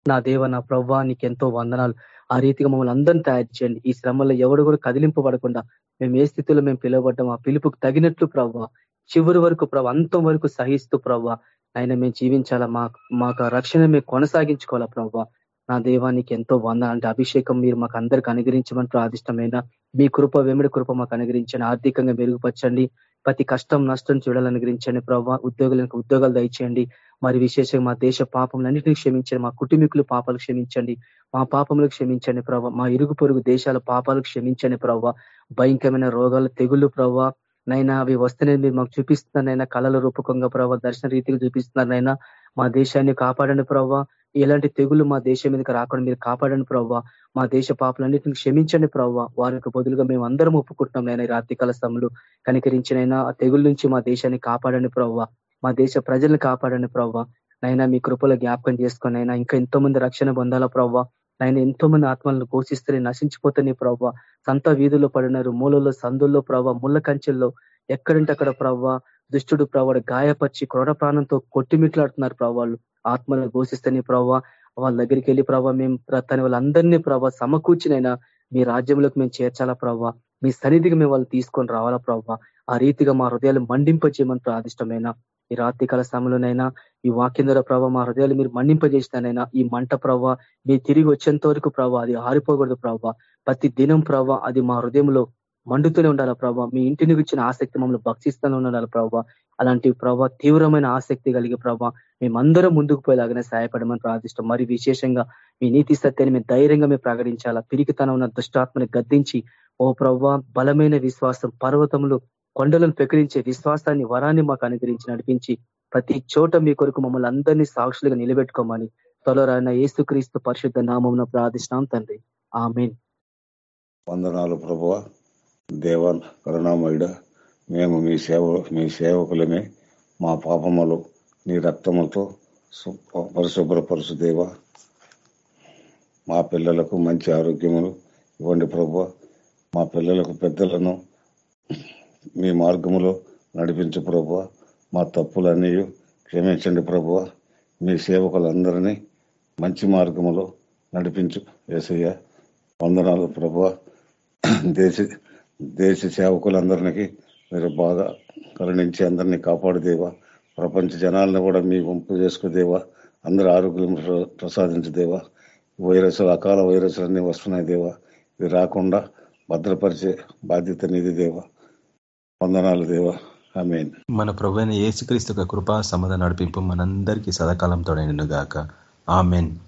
నా దేవ నా ప్రవ్వ నీకు ఎంతో వందనాలు. ఆ రీతిగా మమ్మల్ని అందరినీ తయారు చేయండి. ఈ శ్రమలో ఎవడు కూడా కదిలింపబడకుండా మేము ఏ స్థితిలో మేము పిలువబడ్డాం ఆ పిలుపుకు తగినట్లు ప్రవ్వ చివరి వరకు ప్రభా అంతం వరకు సహిస్తూ ప్రభా ఆయన మేము జీవించాలా మా మాకు రక్షణ మేము కొనసాగించుకోవాలా ప్రభావ నా దేవానికి ఎంతో వంద అంటే అభిషేకం మీరు మాకు అందరికి అనుగ్రహించమని ప్రాదిష్టమైన మీ కృప వెమిడి కృప మాకు అనుగ్రహించండి. ఆర్థికంగా మెరుగుపరచండి. ప్రతి కష్టం నష్టం చూడాలని గురించండి ప్రభావ ఉద్యోగులకు ఉద్యోగాలు దయచేయండి. మరి విశేషంగా మా దేశ పాపములన్నింటినీ క్షమించండి. మా కుటుంబీకులు పాపాలు క్షమించండి. మా పాపములకు క్షమించండి ప్రభావ మా ఇరుగు పొరుగు దేశాల పాపాలు క్షమించండి ప్రభావ భయంకరమైన రోగాలు తెగుళ్ళు ప్రభావ నైనా అవి వస్తేనే మీరు మాకు చూపిస్తున్నారైనా కళల రూపకంగా ప్రభావ దర్శన రీతిగా చూపిస్తున్నారైనా మా దేశాన్ని కాపాడండి ప్రవ్వా ఎలాంటి తెగులు మా దేశం మీదకి రాకుండా మీరు కాపాడండి ప్రవ్వా మా దేశ పాపలన్నింటిని క్షమించండి ప్రవ్వా వారికి బదులుగా మేము అందరం ఒప్పుకుంటున్నాం నేను ఈ రాత్రికాల సమయంలో. కనికరించినైనా ఆ తెగుల నుంచి మా దేశాన్ని కాపాడండి ప్రవ్వా మా దేశ ప్రజల్ని కాపాడండి ప్రవ్వా నైనా మీ కృపలో జ్ఞాపకం చేసుకొని అయినా ఇంకా ఎంతో మంది రక్షణ పొందాలా ప్రవ్వా ఆయన ఎంతో మంది ఆత్మలను పోషిస్తే నశించిపోతేనే ప్రవ్వ సంత వీధుల్లో పడినారు మూలలో సందుల్లో ప్రవ్వ ముళ్ళ కంచెల్లో ఎక్కడంటే అక్కడ ప్రవ్వ దుష్టుడు ప్రవాడు గాయపరిచి క్రోడ ప్రాణంతో కొట్టిమిట్లాడుతున్నారు ప్రవాళ్ళు ఆత్మలను ఘోషిస్తేనే ప్రవ్వ వాళ్ళ దగ్గరికి వెళ్ళి ప్రభావ మేము తన వాళ్ళందరినీ ప్రభావ సమకూర్చినైనా మీ రాజ్యంలోకి మేము చేర్చాలా ప్రవ్వ మీ సన్నిధికి మేము వాళ్ళు తీసుకొని రావాలా ప్రవ్వ ఆ రీతిగా మా హృదయాలు మండింపజేయమని ప్రాదిష్టమైన ఈ రాత్రికాల సమయంలోనైనా ఈ వాక్యం ద్వారా ప్రభావ మా హృదయాలు మీరు మండింపజేసినానైనా ఈ మంట ప్రభావ మీరు తిరిగి వచ్చేంత వరకు ప్రభావ అది ఆరిపోకూడదు ప్రభావ ప్రతి దినం ప్రభావ అది మా హృదయంలో మండుతూనే ఉండాలి ప్రభావ మీ ఇంటిని ఇచ్చిన ఆసక్తి మమ్మల్ని భక్షిస్తూనే ఉండాలి ప్రభావ అలాంటి ప్రభావ తీవ్రమైన ఆసక్తి కలిగే ప్రభావ మేమందరం ముందుకు పోయేలాగానే సహాయపడమని ప్రార్థిస్తాం మరి విశేషంగా మీ నీతి సత్యాన్ని మేము ధైర్యంగా మేము ప్రకటించాలా? పిరికితనం ఉన్న దుష్టాత్మని గద్దించి ఓ ప్రవ్వ బలమైన విశ్వాసం పర్వతములు కొండలను ప్రకటించే విశ్వాసాన్ని వరాన్ని మాకు అనుగ్రహించి నడిపించి ప్రతి చోట మీ కొరకు మమ్మల్ని అందరినీ సాక్షులుగా నిలబెట్టుకోమని త్వరరాయన ఏసుక్రీస్తు పరిశుద్ధ నామం ప్రార్థిష్టాం తండ్రి. ఆమెన్. వందనాలు ప్రభు దేవన్ కరుణామయుడ మేము మీ సేవ మీ సేవకులమే. మా పాపములు నీ రక్తములతో పరిశుభ్రపరుచు దేవ. మా పిల్లలకు మంచి ఆరోగ్యములు ఇవ్వండి ప్రభు మా పిల్లలకు పెద్దలను మీ మార్గములో నడిపించు ప్రభు మా తప్పులన్నీ క్షమించండి ప్రభువ. మీ సేవకులందరినీ మంచి మార్గములో నడిపించు ఏసయ్య వందనాలు ప్రభువ. దేశ దేశ సేవకులందరికీ మీరు బాగా కరుణించి అందరినీ కాపాడుదేవా ప్రపంచ జనాలను కూడా మీ వంపు చేసుకుదేవా అందరి ఆరోగ్యం ప్రసాదించదేవా వైరస్లు అకాల వైరస్లన్నీ వస్తున్నాయి దేవా. ఇది రాకుండా భద్రపరిచే బాధ్యత నీది దేవా. వందనాలు దేవ. ఆమెన్. మన ప్రభు అయిన ఏసుక్రీస్తు కృపా సమాధాన నడిపింపు మనందరికీ సదాకాలం తోడైనను గాక. ఆమెన్.